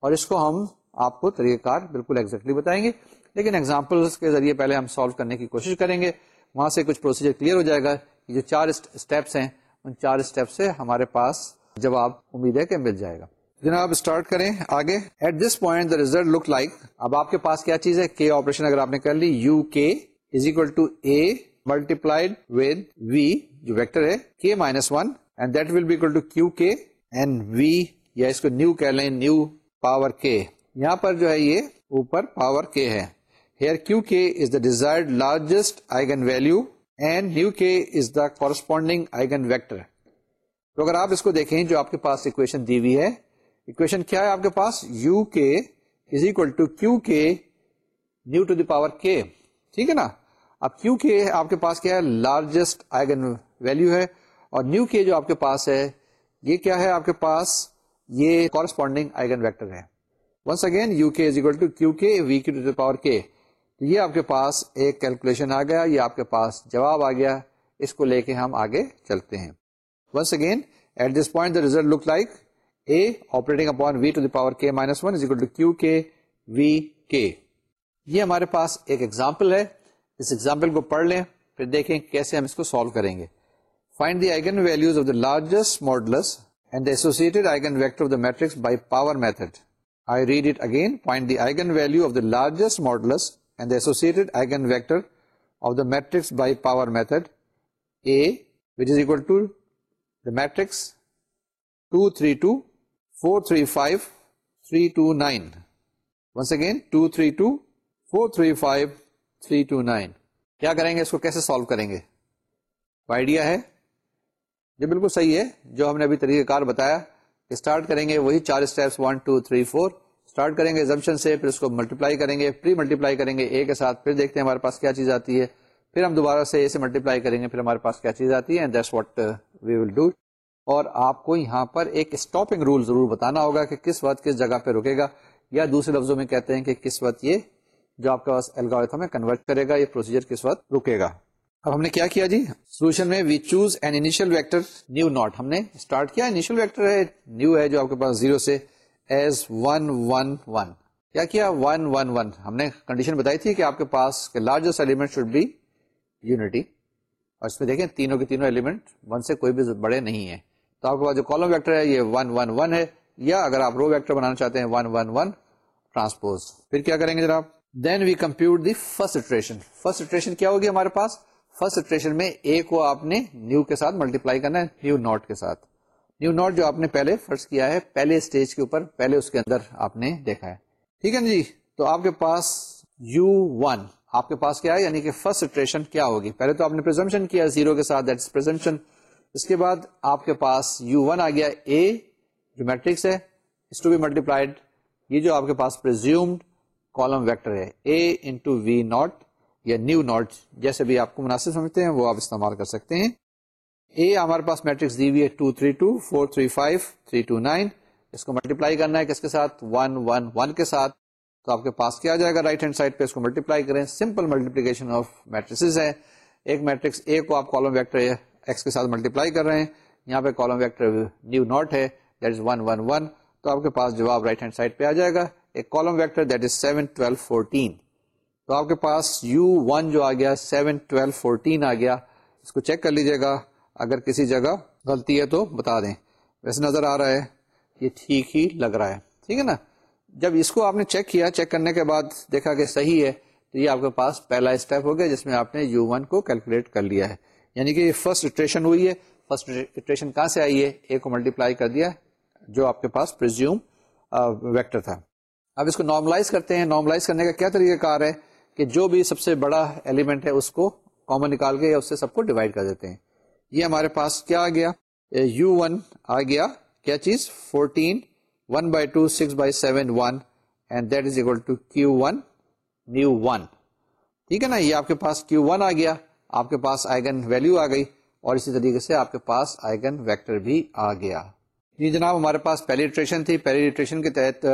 اور اس کو ہم آپ کو طریقہ کار بالکل ایگزیکٹلی بتائیں گے۔ لیکن ایگزامپلس کے ذریعے پہلے ہم سالو کرنے کی کوشش کریں گے۔ وہاں سے کچھ پروسیجر کلیئر ہو جائے گا۔ جو چار اسٹیپس ہیں، ان چار اسٹیپ سے ہمارے پاس جواب، امید ہے کہ مل جائے گا۔ جناب اسٹارٹ کریں آگے۔ At this point the result look like اب آپ کے پاس کیا چیز ہے؟ کے آپریشن اگر آپ نے کر لی u k is equal to A multiplied with v جو ویکٹر ہے k minus one and that will be equal to q k and v یا اس کو نیو کہہ لیں نیو پاور کے یہاں پر جو ہے یہ اوپر پاور کے ہے۔ Here Q K is the desired largest eigenvalue and nu K is the corresponding eigenvector تو اگر آپ اس کو دیکھیں جو آپ کے پاس اکویشن دی ہوئی ہے اکویشن کیا ہے آپ کے پاس u k is equal to Q k nu to the power k ٹھیک ہے نا اب کیو کے آپ کے پاس کیا ہے لارجسٹ آئیگن ویلو ہے اور نیو کے جو آپ کے پاس ہے یہ کیا ہے آپ کے پاس یہ کورسپونڈنگ آئیگن ویکٹر ہے once again u k is equal to Q k we to the power k تو یہ آپ کے پاس ایک کیلکولیشن آ گیا، یہ آپ کے پاس جواب آ گیا، اس کو لے کے ہم آگے چلتے ہیں۔ Once again at this point the result look like A operating upon v to the power k minus one is equal to q k v k یہ ہمارے پاس ایک ایگزامپل ہے۔ اس ایگزامپل کو پڑھ لیں، پھر دیکھیں کیسے ہم اس کو سالو کریں گے۔ Find the eigen values of the largest modulus and associated eigen vector of the matrix by power method I read it again find the eigen value of the largest modulus and the associated eigenvector of the matrix by power method A, which is equal to the matrix 2, 3, 2, 4, 3, 5, 3, 2, 9. Once again, 2, 3, 2, 4, 3, 5, 3, 2, 9. کیا کریں گے اس کو کیسے solve کریں گے idea ہے جو بالکل صحیح ہے جو ہم نے ابھی طریقہ کار بتایا اسٹارٹ کریں گے وہی چار steps one two three four start کریں گے ایزمپشن سے پھر اس کو ملٹیپلائی کریں گے پری ملٹیپلائی کریں گے اے کے ساتھ پھر دیکھتے ہیں ہمارے پاس کیا چیز آتی ہے پھر ہم دوبارہ سے اے سے ملٹیپلائی کریں گے پھر ہمارے پاس کیا چیز آتی ہے that's what we will do اور آپ کو یہاں پر ایک اسٹاپنگ رول ضرور بتانا ہوگا کہ کس وقت کس جگہ پہ رکے گا یا دوسرے لفظوں میں کہتے ہیں کہ کس وقت یہ جو آپ کے پاس الگوریتھم ہے کنورٹ کرے گا یہ پروسیجر کس وقت رکے گا اب ہم نے کیا کیا جی سولوشن میں we choose an initial vector nu not ہم نے اسٹارٹ کیا انیشل ویکٹر ہے نیو ہے جو آپ کے پاس زیرو سے ایز ون ون ون کیا کیا ون ون ون ہم نے کنڈیشن بتائی تھی کہ آپ کے پاس largest element should be unity اور اس میں دیکھیں تینوں کے تینوں ایلیمنٹ ون سے کوئی بھی بڑے نہیں ہے تو آپ کے پاس جو کالم ویکٹر ہے یہ ون ون ون ہے، یا اگر آپ رو ویکٹر بنانا چاہتے ہیں ون ون ون ٹرانسپوز پھر کیا کریں گے جناب؟ Then we compute the first iteration first iteration کیا ہوگی ہمارے پاس؟ فرسٹ اٹریشن میں اے کو آپ نے نیو کے ساتھ ملٹیپلائی کرنا ہے نیو نوٹ کے ساتھ۔ نیو نوٹ جو آپ نے پہلے فرسٹ کیا ہے، پہلے اسٹیج کے اوپر، پہلے اس کے اندر آپ نے دیکھا ہے۔ ٹھیک ہے نا جی؟ تو آپ کے پاس یو ون، آپ کے پاس کیا ہے؟ یعنی کہ فرسٹ اٹریشن کیا ہوگی؟ پہلے تو آپ نے پرزمپشن کیا زیرو کے ساتھ دیٹ پرزمپشن اس کے بعد آپ کے پاس یو ون آ گیا اے جو میٹرکس ہے، اس ٹو بی ملٹیپلائڈ یہ جو آپ کے پاس پرزیومڈ کالم ویکٹر ہے اے انٹو وی ناٹ یا نیو ناٹ جیسے بھی آپ کو مناسب سمجھتے ہیں، وہ آپ استعمال کر سکتے ہیں۔ اے، ہمارے پاس میٹرکس دی ہوئی ہے two, three, two, four, three, five, three, two, nine, اس کو ملٹیپلائی کرنا ہے کس کے ساتھ؟ ون ون ون کے ساتھ، تو آپ کے پاس کیا جائے گا؟ رائٹ ہینڈ سائڈ پہ اس کو ملٹیپلائی کریں۔ سمپل ملٹیپلیکیشن آف میٹریس ہے ایک میٹرکس اے کو آپ کالم ویکٹر ایکس کے ساتھ ملٹیپلائی کر رہے ہیں۔ یہاں پہ کالم ویکٹر نیو ناٹ ہے۔ That is one one one تو آپ کے پاس جواب رائٹ ہینڈ سائڈ پہ آ جائے گا۔ ایک column vector that is seven twelve fourteen تو آپ کے پاس یو ون جو آ گیا سیون ٹویلو فورٹین آ گیا۔ اس کو چیک کر لیجیے گا۔ اگر کسی جگہ غلطی ہے تو بتا دیں۔ ویسے نظر آ رہا ہے، یہ ٹھیک ہی لگ رہا ہے۔ ٹھیک ہے نا؟ جب اس کو آپ نے چیک کیا، چیک کرنے کے بعد دیکھا کہ صحیح ہے، تو یہ آپ کے پاس پہلا اسٹیپ ہو گیا، جس میں آپ نے یو ون کو کیلکولیٹ کر لیا ہے۔ یعنی کہ یہ فرسٹ اٹریشن ہوئی ہے۔ فرسٹ اٹریشن کہاں سے آئی ہے؟ اے کو ملٹیپلائی کر دیا، جو آپ کے پاس پرزیوم ویکٹر تھا۔ اب اس کو نارملائز کرتے ہیں۔ نارملائز کرنے کا کیا طریقہ کار ہے؟ کہ جو بھی سب سے بڑا ایلیمنٹ ہے، اس کو کامن نکال کے یا اس سے سب کو ڈیوائڈ کر دیتے ہیں۔ یہ ہمارے پاس کیا آ گیا؟ یو ون آ گیا۔ کیا چیز؟ Fourteen one by two six by seven one and that is equal to q one nu one ٹھیک ہے نا؟ یہ آپ کے پاس کیو ون آ گیا۔ آپ کے پاس آئگن ویلو آ گئی اور اسی طریقے سے آپ کے پاس آئگن ویکٹر بھی آ گیا۔ جی جناب، ہمارے پاس پہلی ٹریشن تھی۔ پہلی ٹریشن کے تحت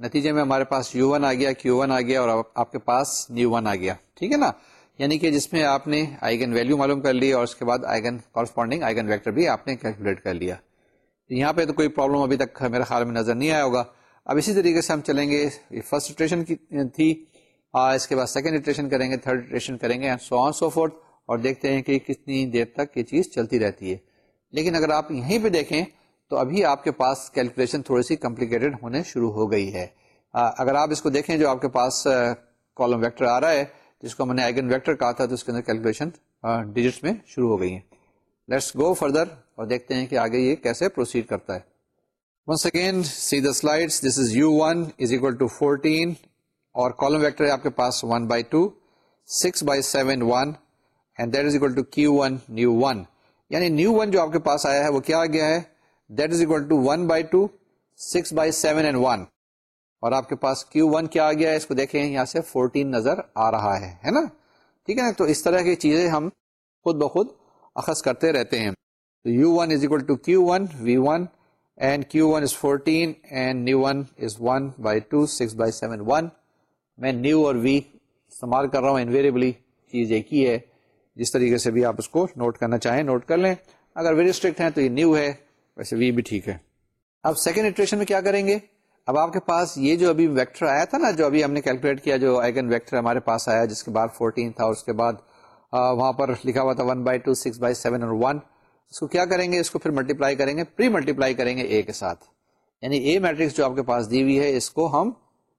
نتیجے میں ہمارے پاس یو ون آ گیا کیو ون آ گیا اور آپ کے پاس نیو ون آ گیا۔ ٹھیک ہے نا؟ یعنی کہ جس میں آپ نے آئگن ویلو معلوم کر لی اور اس کے بعد آئگن کورسپونڈنگ آئگن ویکٹر بھی آپ نے کیلکولیٹ کر لیا۔ یہاں پہ تو کوئی پرابلم ابھی تک میرے خیال میں نظر نہیں آیا ہوگا۔ اب اسی طریقے سے ہم چلیں گے۔ فرسٹ اٹریشن کی تھی۔ اس کے بعد سیکنڈ اٹریشن کریں گے تھرڈ اٹریشن کریں گے سو آن سو فورتھ اور دیکھتے ہیں کہ کتنی دیر تک یہ چیز چلتی رہتی ہے۔ لیکن اگر آپ یہیں پہ دیکھیں تو ابھی آپ کے پاس کیلکولیشن تھوڑی سی کمپلیکیٹڈ ہونے شروع ہو گئی ہے۔ اگر آپ اس کو دیکھیں جو آپ کے پاس کالم ویکٹر آ رہا ہے جس کو ہم نے آئگن ویکٹر کہا تھا تو اس کے اندر کیلکولیشن ڈیجٹس میں شروع ہو گئی ہیں۔ لیٹس گو فردر اور دیکھتے ہیں کہ آگے یہ کیسے پروسیڈ کرتا ہے۔ Once again see the slide this is u one is equal to fourteen اور کالم ویکٹر ہے آپ کے پاس one by two six by seven one and that is equal to q one nu one یعنی nu one جو آپ کے پاس آیا ہے وہ کیا آ گیا ہے؟ That is equal to one by two six by seven and one اور آپ کے پاس کیو ون کیا آ گیا ہے؟ اس کو دیکھیں، یہاں سے فورٹین نظر آ رہا ہے ہے نا؟ ٹھیک ہے نا؟ تو اس طرح کی چیزیں ہم خود بخود اخذ کرتے رہتے ہیں۔ U one is equal to q one v one and q one is fourteen and nu one is one by two six by seven one میں نیو اور وی استعمال کر رہا ہوں انویریبلی چیز ایک ہی ہے۔ جس طریقے سے بھی آپ اس کو نوٹ کرنا چاہیں نوٹ کر لیں۔ اگر ویری اسٹرکٹ ہیں تو یہ نیو ہے، ویسے وی بھی ٹھیک ہے۔ اب سیکنڈ اٹریشن میں کیا کریں گے؟ اب آپ کے پاس یہ جو ابھی ویکٹر آیا تھا نا، جو ابھی ہم نے کیلکولیٹ کیا، جو آئگن ویکٹر ہمارے پاس آیا، جس کے بعد 14 تھا، اور اس کے بعد وہاں پر لکھا ہوا تھا 1 by two six by seven اور 1 اس کو کیا کریں گے؟ اس کو پھر ملٹیپلائی کریں گے پری ملٹیپلائی کریں گے اے کے ساتھ۔ یعنی اے میٹرکس جو آپ کے پاس دی ہوئی ہے، اس کو ہم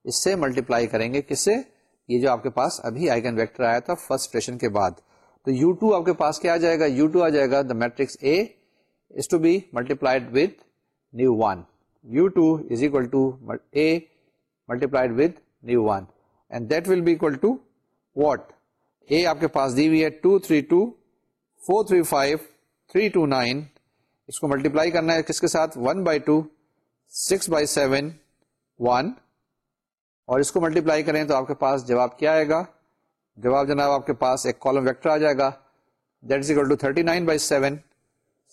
اس سے ملٹیپلائی کریں گے۔ کس سے؟ یہ جو آپ کے پاس ابھی آئگن ویکٹر آیا تھا فرسٹ کے بعد۔ تو یو ٹو آپ کے پاس کیا آ جائے گا؟ یو ٹو آ جائے گا the matrix A is to be multiplied with nu one u two is equal to A multiplied with nu one and that will be equal to what A آپ کے پاس دی ہوئی ہے two three two four three five three two nine اس کو multiply کرنا ہے کس کے ساتھ one by two six by seven one اور اس کو ملٹیپلائی کریں تو آپ کے پاس جواب کیا آئے گا جواب جناب آپ کے پاس ایک کالم ویکٹر آ جائے گا that is equal to thirty nine by seven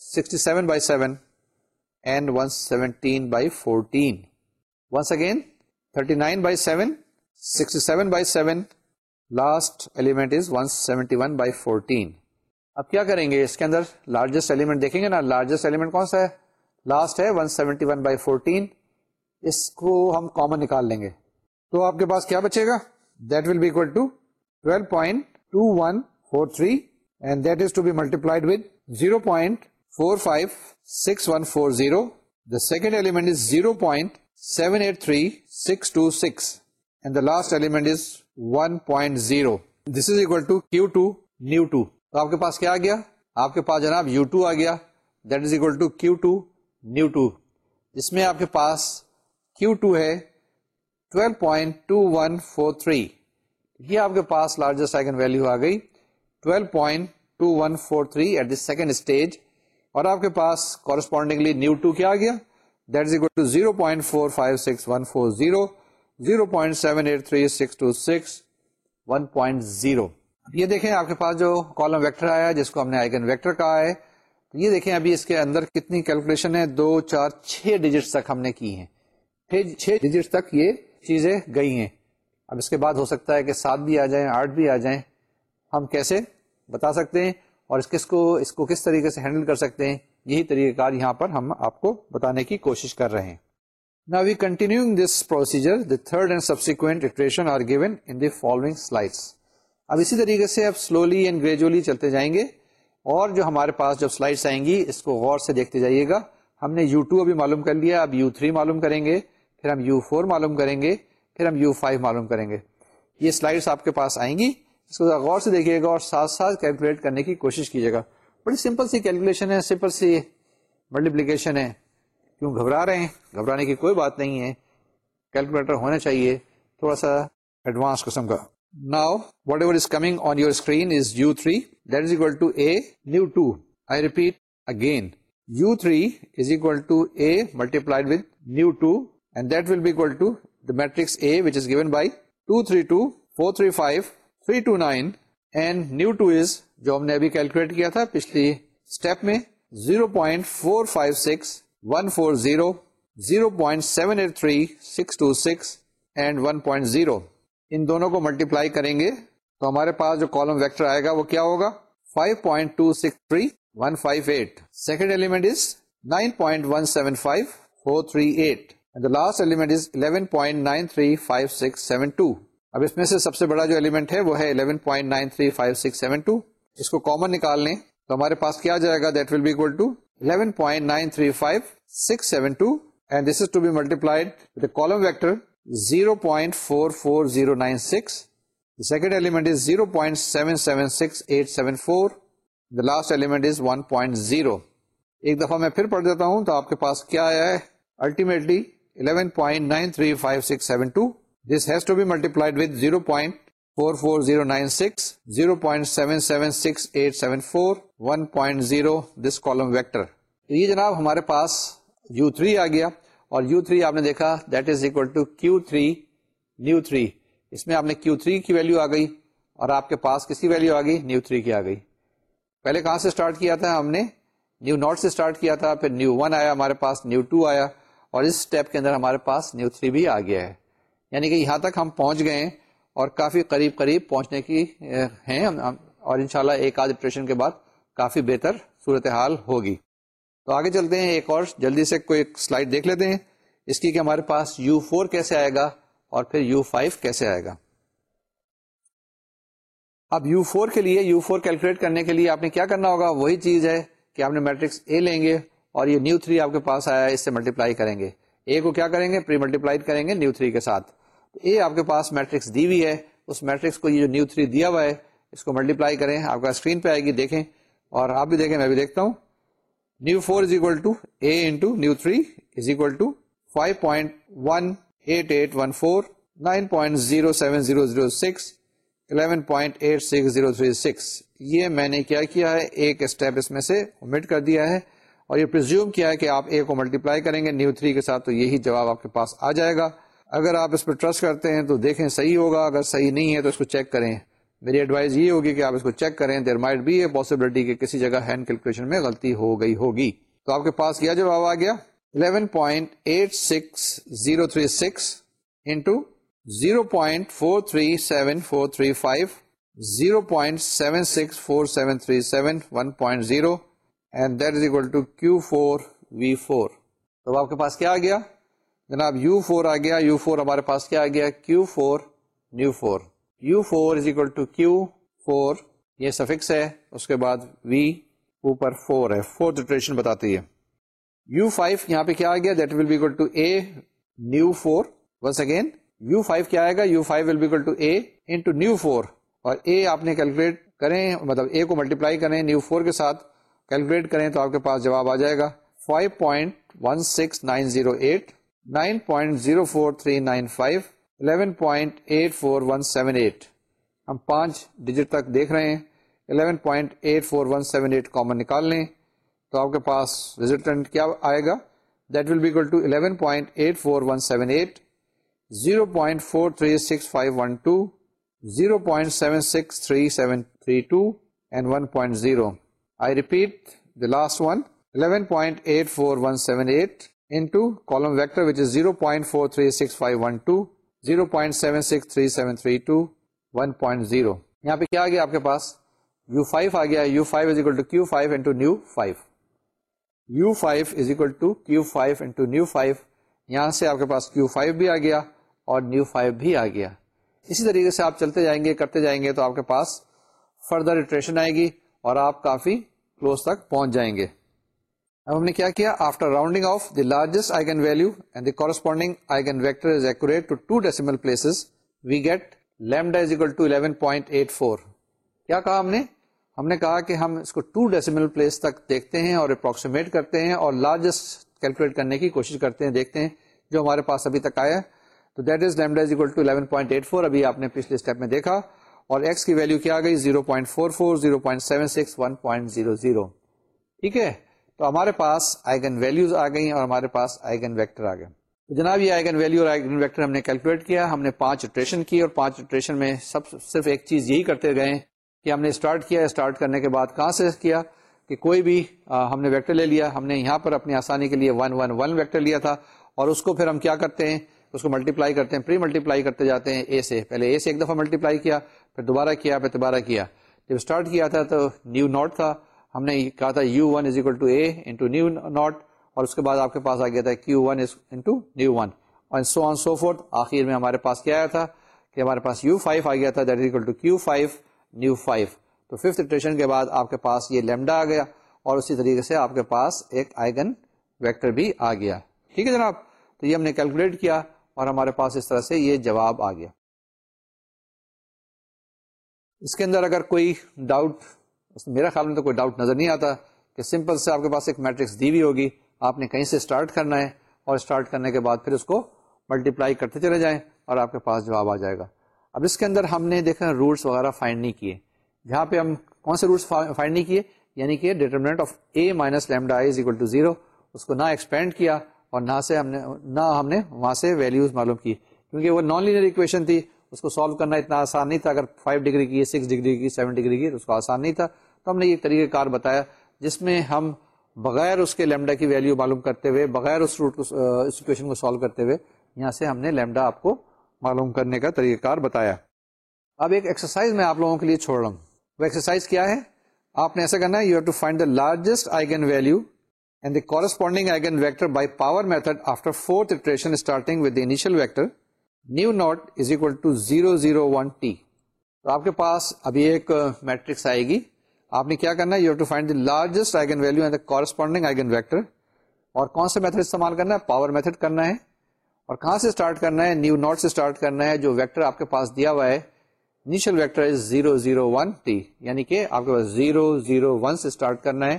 sixty seven by seven and one seventeen by fourteen once again thirty nine by seven sixty seven by seven last element is اب کیا کریں گے اس کے اندر largest element دیکھیں گے نا largest element کون سا ہے لاسٹ ہے one seventy one by fourteen اس کو ہم کامن نکال لیں گے تو آپ کے پاس کیا بچے گا that will be equal to 12.2143 and that is to be multiplied with 0.456140. The second element is 0.783626 and the last element is 1.0. This is equal to Q2 new 2. تو آپ کے پاس کیا آ گیا؟ آپ کے پاس جناب U2 آ گیا. That is equal to Q2 nu 2 جس میں آپ کے پاس Q2 ہے 12.2143 یہ آپ کے پاس لارجسٹ آئگن ویلو آ گئی. 12.2143 ایٹ دی سیکنڈ اسٹیج اور آپ کے پاس کورسپونڈنگلی نیو ٹو کیا گیا؟ That is equal to zero point four five six one four zero zero point seven eight three six two six one point zero یہ دیکھیں آپ کے پاس جو کالم ویکٹر آیا جس کو ہم نے آئگن ویکٹر کہا ہے یہ دیکھیں ابھی اس کے اندر کتنی کیلکولیشن ہے؟ دو، چار، چھ ڈیجٹس تک ہم نے کی ہیں۔ چھ ڈیجٹس تک یہ چیزیں گئی ہیں۔ اب اس کے بعد ہو سکتا ہے کہ سات بھی آ جائیں، آٹھ بھی آ جائیں۔ ہم کیسے بتا سکتے ہیں؟ اور اس کس کو اس کو کس طریقے سے ہینڈل کر سکتے ہیں؟ یہی طریقہ کار یہاں پر ہم آپ کو بتانے کی کوشش کر رہے ہیں۔ Now we continue this procedure the third and subsequent iteration are given in the following slides اب اسی طریقے سے اب سلولی اینڈ گریجولی چلتے جائیں گے۔ اور جو ہمارے پاس جب سلائڈس آئیں گی، اس کو غور سے دیکھتے جائیے گا۔ ہم نے یو ٹو ابھی معلوم کر لیا، اب یو تھری معلوم کریں گے، پھر ہم یو فور معلوم کریں گے، پھر ہم یو فائیو معلوم کریں گے۔ یہ سلائڈس آپ کے پاس آئیں گی۔ اس کو غور سے دیکھیے گا اور ساتھ ساتھ کیلکولیٹ کرنے کی کوشش کیجیے گا۔ بڑی سمپل سی کیلکولیشن ہے، سمپل سی ملٹیپلیکیشن ہے۔ کیوں گھبرا رہے ہیں؟ گھبرانے کی کوئی بات نہیں ہے۔ کیلکولیٹر ہونا چاہیے تھوڑا سا ایڈوانس قسم کا۔ Now whatever is coming on your screen is u three that is equal to A nu two I repeat again u three is equal to A multiplied with nu two and that will be equal to the matrix A which is given by two three two four three five three two nine and nu two is جو ہم نے ابھی calculate کیا تھا پچھلی step میں zero point four five six one four zero zero point seven eight three six two six and one point zero ان دونوں کو ملٹیپلائی کریں گے تو ہمارے پاس جو کالم ویکٹر آئے گا وہ کیا ہوگا؟ 5.263 second element is 9.175438 last element is 11.935672 اب اس میں سے سب سے بڑا جو ایلیمنٹ ہے وہ ہے 11.935672 اس کو کامن نکال لیں تو ہمارے پاس کیا جائے گا؟ That will be equal to 11.935672 and this is to be multiplied with column vector 0.44096 the second element is 0.776874 the last element is 1.0 ایک دفعہ میں پھر پڑھ دیتا ہوں تو آپ کے پاس کیا آیا ہے؟ Ultimately 11.935672 this has to be multiplied with 0.44096 0.776874 1.0 this column vector یہ جناب ہمارے پاس U3 آ گیا اور یو تھری آپ نے دیکھا that is equal to q three nu three اس میں آپ نے کیو تھری کی ویلو آ گئی اور آپ کے پاس کس کی ویلو آ گئی نیو تھری کی آ گئی پہلے کہاں سے اسٹارٹ کیا تھا ہم نے نیو ناٹ سے اسٹارٹ کیا تھا پھر نیو ون آیا ہمارے پاس نیو ٹو آیا اور اس اسٹیپ کے اندر ہمارے پاس نیو تھری بھی آ گیا ہے یعنی کہ یہاں تک ہم پہنچ گئے ہیں اور کافی قریب قریب پہنچنے کی ہیں۔ اور انشاءاللہ ایک آدھ اپریشن کے بعد کافی بہتر صورتحال ہوگی۔ تو آگے چلتے ہیں ایک اور، جلدی سے کوئی سلائڈ دیکھ لیتے ہیں۔ اس کی کہ ہمارے پاس یو فور کیسے آئے گا اور پھر یو فائیو کیسے آئے گا۔ اب یو فور کے لیے یو فور کیلکولیٹ کرنے کے لیے آپ نے کیا کرنا ہوگا؟ وہی چیز ہے کہ آپ نے میٹرکس اے لیں گے اور یہ نیو تھری آپ کے پاس آیا ہے، اس سے ملٹیپلائی کریں گے۔ اے کو کیا کریں گے؟ پری ملٹیپلائی کریں گے نیو تھری کے ساتھ. اے آپ کے پاس میٹرکس دی ہوئی ہے. اس میٹرکس کو یہ جو نیو تھری دیا ہوا ہے، اس کو ملٹیپلائی کریں. آپ کا اسکرین پہ آئے گی، دیکھیں. اور آپ بھی دیکھیں، میں بھی دیکھتا ہوں. Nu four is equal to A into nu three is equal to five point one eight eight one four nine point zero seven zero zero six eleven point eight six zero three six یہ میں نے کیا کیا ہے؟ ایک step اس میں سے omit کر دیا ہے۔ اور یہ پرزیوم کیا ہے کہ آپ اے کو ملٹیپلائی کریں گے نیو تھری کے ساتھ تو یہی جواب آپ کے پاس آ جائے گا۔ اگر آپ اس پہ ٹرسٹ کرتے ہیں تو دیکھیں صحیح ہوگا، اگر صحیح نہیں ہے تو اس کو چیک کریں۔ میری ایڈوائز یہ ہوگی کہ آپ اس کو چیک کریں دیر مائٹ بھی اے پاسبلٹی کہ کسی جگہ ہینڈ کیلکولیشن میں غلطی ہو گئی ہوگی۔ تو آپ کے پاس کیا جواب آ گیا؟ 11.86036 into 0.437435 0.764737 1.0 and that is equal to Q4 V4 تو آپ کے پاس کیا آ گیا؟ جناب U4 آ گیا U4 ہمارے پاس کیا آ گیا؟ Q4 new 4 U4 is equal to Q4 یہ سفکس ہے، اس کے بعد V اوپر 4 ہے۔ فورتھ اٹریشن بتاتی ہے۔ یو فائیو یہاں پہ کیا آ گیا؟ That will be equal to A nu four once again u five کیا آئے گا؟ U five will be equal to A into nu four اور اے آپ نے کیلکولیٹ کریں مطلب اے کو ملٹیپلائی کریں نیو فور کے ساتھ کیلکولیٹ کریں تو آپ کے پاس جواب آ جائے گا 5.16908 9.04395 11.84178 ہم پانچ ڈیجٹ تک دیکھ رہے ہیں 11.84178 کامن نکال لیں تو آپ کے پاس ریزلٹنٹ کیا آئے گا؟ That will be equal to 11.84178 zero I repeat the last one eleven point eight four one seven eight into column zero point seven six یہاں پہ کیا آ گیا آپ کے پاس؟ یو فائیو آ گیا u five is equal to q five into nu five u five is equal to یہاں سے آپ کے پاس کیو فائیو بھی آ گیا اور نیو فائیو بھی آ گیا. اسی طریقے سے آپ چلتے جائیں گے، کرتے جائیں گے تو آپ کے پاس فردر اٹریشن آئے گی. اور آپ کافی کلوز تک پہنچ جائیں گے۔ اب ہم نے کیا کیا؟ After rounding off the largest eigen value and the corresponding eigen vector is accurate to two decimal places we get lambda is equal to eleven point eight four کیا کہا ہم نے؟ ہم نے کہا کہ ہم اس کو ٹو ڈیسیمل پلیس تک دیکھتے ہیں اور اپروکسیمیٹ کرتے ہیں اور لارجسٹ کیلکولیٹ کرنے کی کوشش کرتے ہیں، دیکھتے ہیں جو ہمارے پاس ابھی تک آیا۔ تو that is lambda is equal to eleven point eight four ابھی آپ نے پچھلے اسٹیپ میں دیکھا۔ اور ایکس کی ویلو کیا آ گئی؟ Zero point four four, zero point seven six, one point zero zero. ٹھیک ہے؟ تو ہمارے پاس آئیگن ویلوز آ گئی اور ہمارے پاس آئیگن ویکٹر آ گئے۔ جناب، یہ آئیگن ویلو اور آئیگن ویکٹر ہم نے کیلکولیٹ کیا، ہم نے پانچ اٹریشن کی اور پانچ اٹریشن میں سب صرف ایک چیز یہی کرتے گئے کہ ہم نے اسٹارٹ کیا، اسٹارٹ کرنے کے بعد کہاں سے کیا کہ کوئی بھی ہم نے ویکٹر لے لیا، ہم نے یہاں پر اپنی آسانی کے لیے ون ون ون ویکٹر لیا تھا اور اس کو پھر ہم کیا کرتے ہیں؟ اس کو ملٹیپلائی کرتے ہیں، پری ملٹیپلائی کرتے جاتے ہیں، اے سے۔ پہلے اے سے ایک دفعہ ملٹیپلائی کیا پھر دوبارہ کیا، پھر دوبارہ کیا۔ جب اسٹارٹ کیا تھا تو نیو ناٹ تھا۔ ہم نے کہا تھا u one is equal to A into nu naught اور اس کے بعد آپ کے پاس آ گیا تھا q one is into nu one اور سو آن سو فورتھ آخر میں ہمارے پاس کیا آیا تھا کہ ہمارے پاس یو فائیو آ گیا تھا that is equal to q five nu five تو ففتھ اٹریشن کے بعد آپ کے پاس یہ لیمڈا آ گیا اور اسی طریقے سے آپ کے پاس ایک آئیگن ویکٹر بھی آ گیا۔ ٹھیک ہے جناب؟ تو یہ ہم نے کیلکولیٹ کیا اور ہمارے پاس اس طرح سے یہ جواب آ گیا۔ اس کے اندر اگر کوئی ڈاؤٹ میرا خیال میں تو کوئی ڈاؤٹ نظر نہیں آتا کہ سمپل سے آپ کے پاس ایک میٹرکس دی ہوئی ہوگی، آپ نے کہیں سے اسٹارٹ کرنا ہے اور اسٹارٹ کرنے کے بعد پھر اس کو ملٹیپلائی کرتے چلے جائیں اور آپ کے پاس جواب آ جائے گا۔ اب اس کے اندر ہم نے دیکھا روٹس وغیرہ فائنڈ نہیں کیے۔ جہاں پہ ہم کون سے روٹس فائنڈ نہیں کیے؟ یعنی کہ determinant of A minus lambda is equal to zero اس کو نہ ایکسپینڈ کیا اور نہ سے ہم نے نہ ہم نے وہاں سے ویلیوز معلوم کی کیونکہ وہ نان لینئر اکویشن تھی اس کو سالو کرنا اتنا آسان نہیں تھا۔ اگر 5 ڈگری کی سکس ڈگری کی سیون ڈگری کی تو اس کو آسان نہیں تھا۔ تو ہم نے یہ طریقہ کار بتایا، جس میں ہم بغیر اس کے لیمڈا کی ویلیو معلوم کرتے ہوئے، بغیر اس روٹ کو، اس کو سالو کرتے ہوئے، یہاں سے ہم نے لیمڈا آپ کو معلوم کرنے کا طریقہ کار بتایا۔ اب ایک ایکسرسائز میں آپ لوگوں کے لیے چھوڑ رہا ہوں۔ وہ ایکسرسائز کیا ہے؟ آپ نے ایسا کرنا ہے you have to find the largest eigen value and the corresponding eigen vector by power method after fourth iteration starting with initial vector nu naught is equal to zero zero one T. تو آپ کے پاس ابھی ایک matrix آئے گی۔ آپ نے کیا کرنا ہے؟ You have to find the largest eigen value and corresponding eigen vector. اور کون سے میتھڈ استعمال کرنا ہے؟ پاور میتھڈ کرنا ہے۔ اور کہاں سے اسٹارٹ کرنا ہے؟ نیو ناٹ سے اسٹارٹ کرنا ہے۔ جو ویکٹر آپ کے پاس دیا ہوا ہے، initial vector is zero zero one T. یعنی کہ آپ کے پاس زیرو زیرو ون سے اسٹارٹ کرنا ہے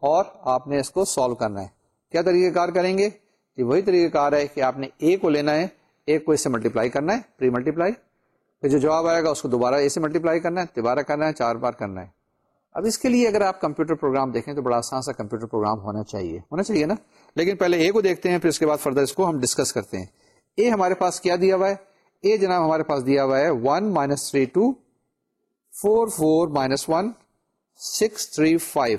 اور آپ نے اس کو سالو کرنا ہے۔ کیا طریقہ کار کریں گے؟ کہ وہی طریقہ کار ہے کہ آپ نے اے کو لینا ہے۔ اے کو اس سے ملٹیپلائی کرنا ہے پری ملٹیپلائی پھر جو جواب آئے گا اس کو دوبارہ اے سے ملٹیپلائی کرنا ہے، دوبارہ کرنا ہے، چار بار کرنا ہے۔ اب اس کے لیے اگر آپ کمپیوٹر پروگرام دیکھیں تو بڑا آسان سا کمپیوٹر پروگرام ہونا چاہیے۔ ہونا چاہیے نا؟ لیکن پہلے اے کو دیکھتے ہیں، پھر اس کے بعد فردر اس کو ہم ڈسکس کرتے ہیں۔ اے ہمارے پاس کیا دیا ہوا ہے؟ اے جناب ہمارے پاس دیا ہوا ہے one minus three two four four minus one six three five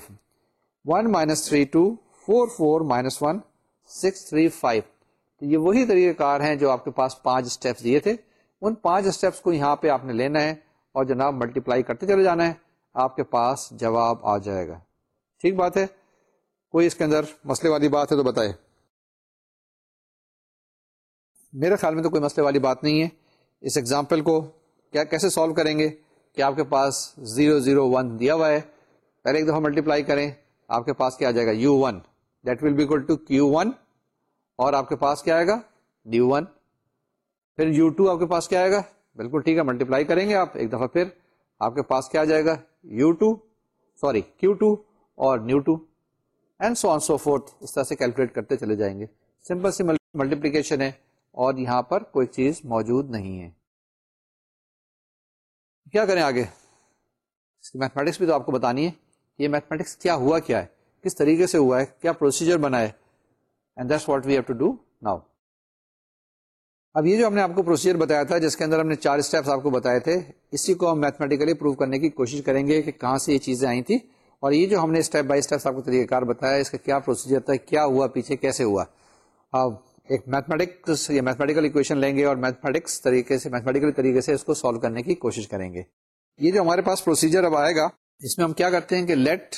one minus three two four four minus one six three five تو یہ وہی طریقہ کار ہیں جو آپ کے پاس پانچ اسٹیپس دیے تھے۔ ان پانچ اسٹیپس کو یہاں پہ آپ نے لینا ہے اور جناب ملٹیپلائی کرتے چلے جانا ہے۔ آپ کے پاس جواب آ جائے گا۔ ٹھیک بات ہے۔ کوئی اس کے اندر مسئلے والی بات ہے تو بتائے میرے خیال میں تو کوئی مسئلے والی بات نہیں ہے۔ اس ایگزامپل کو کیا کیسے سالو کریں گے؟ کہ آپ کے پاس زیرو زیرو ون دیا ہوا ہے۔ پہلے ایک دفعہ ملٹیپلائی کریں۔ آپ کے پاس کیا آ جائے گا؟ U one that will be to q one اور آپ کے پاس کیا آئے گا؟ ڈیو ون پھر یو ٹو آپ کے پاس کیا آئے گا؟ بالکل ٹھیک ہے ملٹیپلائی کریں گے آپ ایک دفعہ پھر۔ آپ کے پاس کیا آ جائے گا؟ U two sorry q two اور nu two and so on so forth اس طرح سے کیلکولیٹ کرتے چلے جائیں گے۔ سمپل سی ملٹیپلیکیشن ہے اور یہاں پر کوئی چیز موجود نہیں ہے۔ کیا کریں آگے؟ میتھمیٹکس بھی تو آپ کو بتانی ہے۔ یہ میتھمیٹکس کیا ہوا کیا ہے؟ کس طریقے سے ہوا ہے؟ کیا پروسیجر بنا ہے؟ And that's what we have to do now اب یہ جو ہم نے آپ کو پروسیجر بتایا تھا، جس کے اندر ہم نے چار اسٹیپس آپ کو بتائے تھے، اسی کو ہم میتھمیٹیکلی پروو کرنے کی کوشش کریں گے کہ کہاں سے یہ چیزیں آئی تھی اور یہ جو ہم نے اسٹیپ بائی اسٹیپ آپ کو طریقہ کار بتایا، اس کا کیا پروسیجر تھا، کیا ہوا، پیچھے کیسے ہوا۔ اب ایک میتھمیٹکس یا میتھمیٹیکل اکویشن لیں گے اور میتھمیٹکس طریقے سے میتھمیٹیکل طریقے سے اس کو سالو کرنے کی کوشش کریں گے۔ یہ جو ہمارے پاس پروسیجر اب آئے گا، اس میں ہم کیا کرتے ہیں کہ let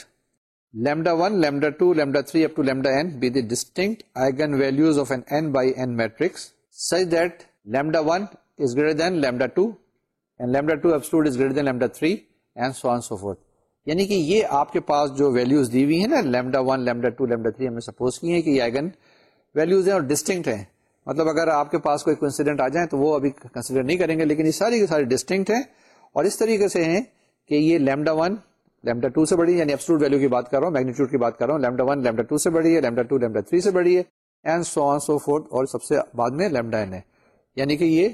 lambda one lambda two lambda three up to lambda n be the distinct eigen values of an n by n matrix such that lambda one is greater than lambda two and lambda two absolute is greater than lambda three and so on so forth یعنی کہ یہ آپ کے پاس جو values دی ہوئی ہیں نا lambda one lambda two lambda three ہم نے سپوز کی ہے کہ یہ آئیگن ویلوز ہیں اور ڈسٹنکٹ ہیں. مطلب اگر آپ کے پاس کوئی کوئنسیڈنٹ آ جائیں تو وہ ابھی کنسیڈر نہیں کریں گے لیکن یہ ساری کی ساری ڈسٹنکٹ ہیں اور اس طریقے سے ہیں کہ یہ لیمڈا ون لیمڈا ٹو سے بڑی یعنی ایبسلوٹ ویلو کی بات کر رہا ہوں میگنیچیوڈ کی بات کر رہا ہوں، لیمڈا ون، لیمڈا ٹو سے بڑی ہے، لیمڈا ٹو، لیمڈا تھری سے بڑی ہے and so on so forth اور سب سے بعد میں لیمڈا این ہے۔ یعنی کہ یہ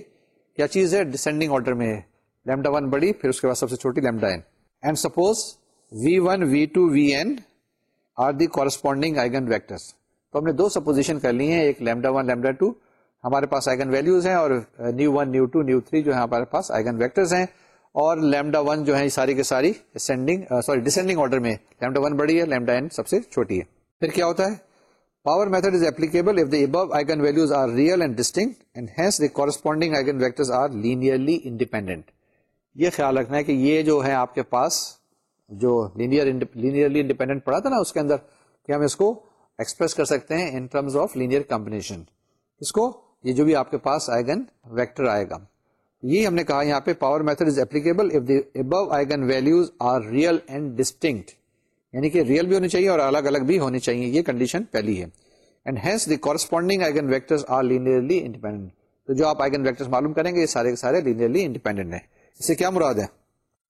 کیا چیز ہے؟ ڈسینڈنگ آرڈر میں ہے۔ لیمڈا ون بڑی، پھر اس کے بعد سب سے چھوٹی lambda n and suppose v one v two v n are the corresponding eigen vectors تو ہم نے دو سپوزیشن کر لی ہیں، ایک لیمڈا ون، لیمڈا ٹو۔ ہمارے پاس آئگن ویلوز ہیں اور nu one nu two nu three جو ہے ہمارے پاس آئگن ویکٹرز ہیں۔ اور لیمڈا ون جو ہے ساری کے ساری اسینڈنگ سوری ڈسینڈنگ آرڈر میں لیمڈا ون بڑی ہے، لیمڈا این سب سے چھوٹی ہے۔ پھر کیا ہوتا ہے؟ Power method is applicable if the above eigen values are real and distinct and hence the corresponding eigen vectors are linearly independent یہ خیال رکھنا ہے کہ یہ جو ہے آپ کے پاس، جو لینئر لینئرلی انڈیپینڈنٹ پڑا تھا نا اس کے اندر، کہ ہم اس کو ایکسپریس کر سکتے ہیں in terms of linear combination اس کو، یہ جو بھی آپ کے پاس آئگن ویکٹر آئے گا۔ یہ ہم نے کہا یہاں پہ power method is applicable if the above eigen values are real and distinct یعنی کہ ریئل بھی ہونی چاہیے اور الگ الگ بھی ہونی چاہیے، یہ کنڈیشن پہلی ہے۔ And hence the corresponding eigen vector are linearly independent تو جو آپ آئگن ویکٹر معلوم کریں گے، یہ سارے کے سارے لینئرلی انڈیپینڈنٹ ہیں۔ اس سے کیا مراد ہے؟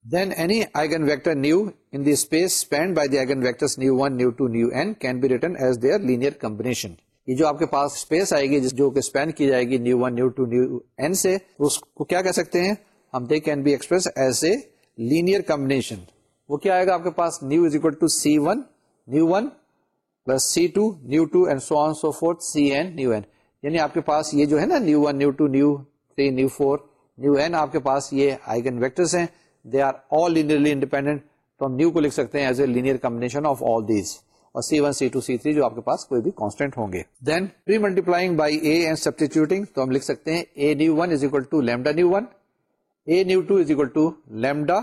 Then any eigen vector nu in the space spanned by the eigen vector nu one nu two nu n can be written as their linear combination یہ جو آپ کے پاس اسپیس آئے گی جو کہ اسپین کی جائے گی nu one nu two nu n سے، اس کو کیا کہہ سکتے ہیں؟ ہم they can be express as a linear combination وہ کیا آئے گا آپ کے پاس؟ Nu is equal to c one nu one plus c two nu two and so on so forth c n nu n یعنی آپ کے پاس یہ جو ہے نا nu one nu two nu three nu four nu N آپ کے پاس یہ آئگن ویکٹرس ہیں. They are all linearly independent تو ہم نیو کو لکھ سکتے ہیں as a linear combination of all these اور c one c two c three جو آپ کے پاس کوئی بھی کانسٹینٹ ہوں گے۔ Then premultiplying by A and substituting تو ہم لکھ سکتے ہیں A nu one is equal to lambda nu one A nu two is equal to lambda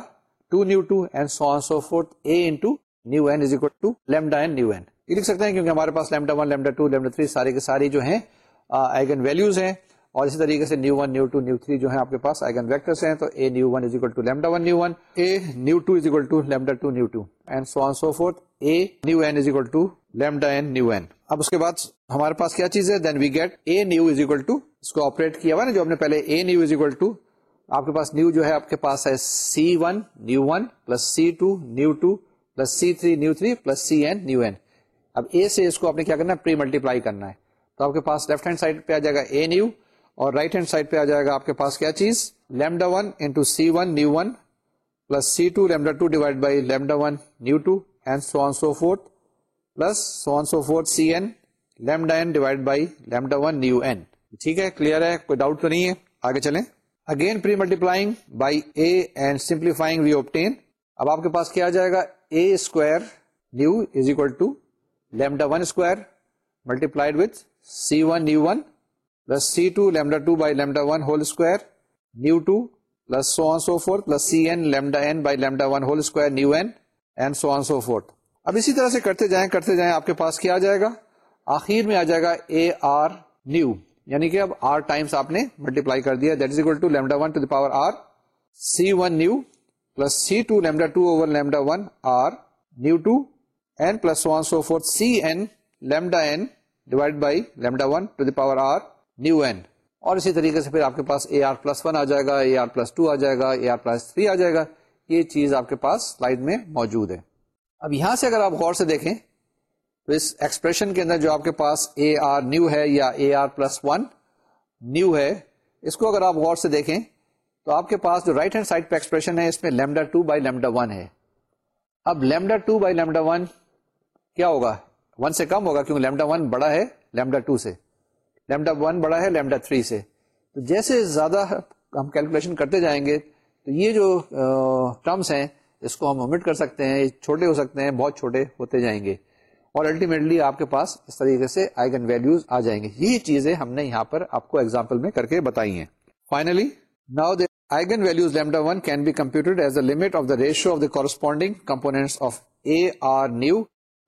two nu two and so on so forth A into nu n is equal to lambda and nu n یہ لکھ سکتے ہیں کیونکہ ہمارے پاس lambda one lambda two lambda three سارے کے ساری جو ہیں آئگن ویلوز ہیں۔ اور اسی طریقے سے nu one, nu two, nu three جو ہے آپ کے پاس آئگن ویکٹرس ہیں، تو A nu one is equal to lambda one nu one A nu two is equal to lambda two nu two and so on so forth A nu n is equal to lambda n nu n اب اس کے بعد ہمارے پاس کیا چیز ہے؟ Then we get A nu is equal to اس کو آپریٹ کیا ہوا نا جو ہم نے پہلے A nu is equal to آپ کے پاس نیو جو ہے، آپ کے پاس ہے c one nu one plus c two nu two plus c three nu three plus c n nu n اب اے سے اس کو آپ نے کیا کرنا ہے؟ پری ملٹیپلائی کرنا ہے. تو آپ کے پاس لیفٹ ہینڈ سائڈ پہ آ جائے گا اے نیو اور رائٹ ہینڈ سائڈ پہ آ جائے گا آپ کے پاس کیا چیز؟ Lambda one into c one nu one plus c two lambda two divide by lambda one nu two and so on so forth plus so on so forth c n lambda n divide by lambda one nu n ٹھیک ہے؟ Clear ہے؟ کوئی doubt تو نہیں ہے؟ آگے چلیں. Again premultiplying by A and simplifying we obtain اب آپ کے پاس کیا آ جائے گا؟ A square nu is equal to lambda one square multiplied with c one nu one plus c two lambda two by lambda one whole square nu two plus so on so forth plus c n lambda n by lambda one whole square nu n and so on so forth اب اسی طرح سے کرتے جائیں کرتے جائیں آپ کے پاس کیا آ جائے گا؟ آخر میں آ جائے گا اے آر نیو یعنی کہ اب آر ٹائمس آپ نے ملٹیپلائی کر دیا that is equal to lambda one to the power r c one nu plus c two lambda two over lambda one r nu two n plus one so forth c n lambda n divide by lambda one to the power r nu n اور اسی طریقے سے پھر آپ کے پاس اے r plus one آ جائے گا اے آر پلس ٹو آ جائے گا اے آر پلس تھری آ جائے گا۔ یہ چیز آپ کے پاس سلائڈ میں موجود ہے۔ اب یہاں سے اگر آپ غور سے دیکھیں، تو اس ایکسپریشن کے اندر جو آپ کے پاس اے آر نیو ہے یا A r plus one nu ہے، اس کو اگر آپ غور سے دیکھیں، تو آپ کے پاس جو رائٹ ہینڈ سائڈ پہ ایکسپریشن ہے، اس میں lambda two by lambda one ہے۔ اب lambda two by lambda one کیا ہوگا؟ ون سے کم ہوگا کیونکہ لیمڈا ون بڑا ہے لیمڈا ٹو سے۔ لیمڈا ون بڑا ہے، لیمڈا تھری سے۔ تو جیسے زیادہ ہم کیلکولیشن کرتے جائیں گے، تو یہ جو ٹرمس ہیں، اس کو ہم امٹ کر سکتے ہیں یہ چھوٹے ہو سکتے ہیں، بہت چھوٹے ہوتے جائیں گے۔ اور الٹیمیٹلی آپ کے پاس اس طریقے سے آئگن ویلوز آ جائیں گے۔ یہ چیزیں ہم نے یہاں پر آپ کو ایگزامپل میں کر کے بتائی ہیں۔ Finally now the eigen values lambda one can be computed as a limit of the ratio of the corresponding components of A r nu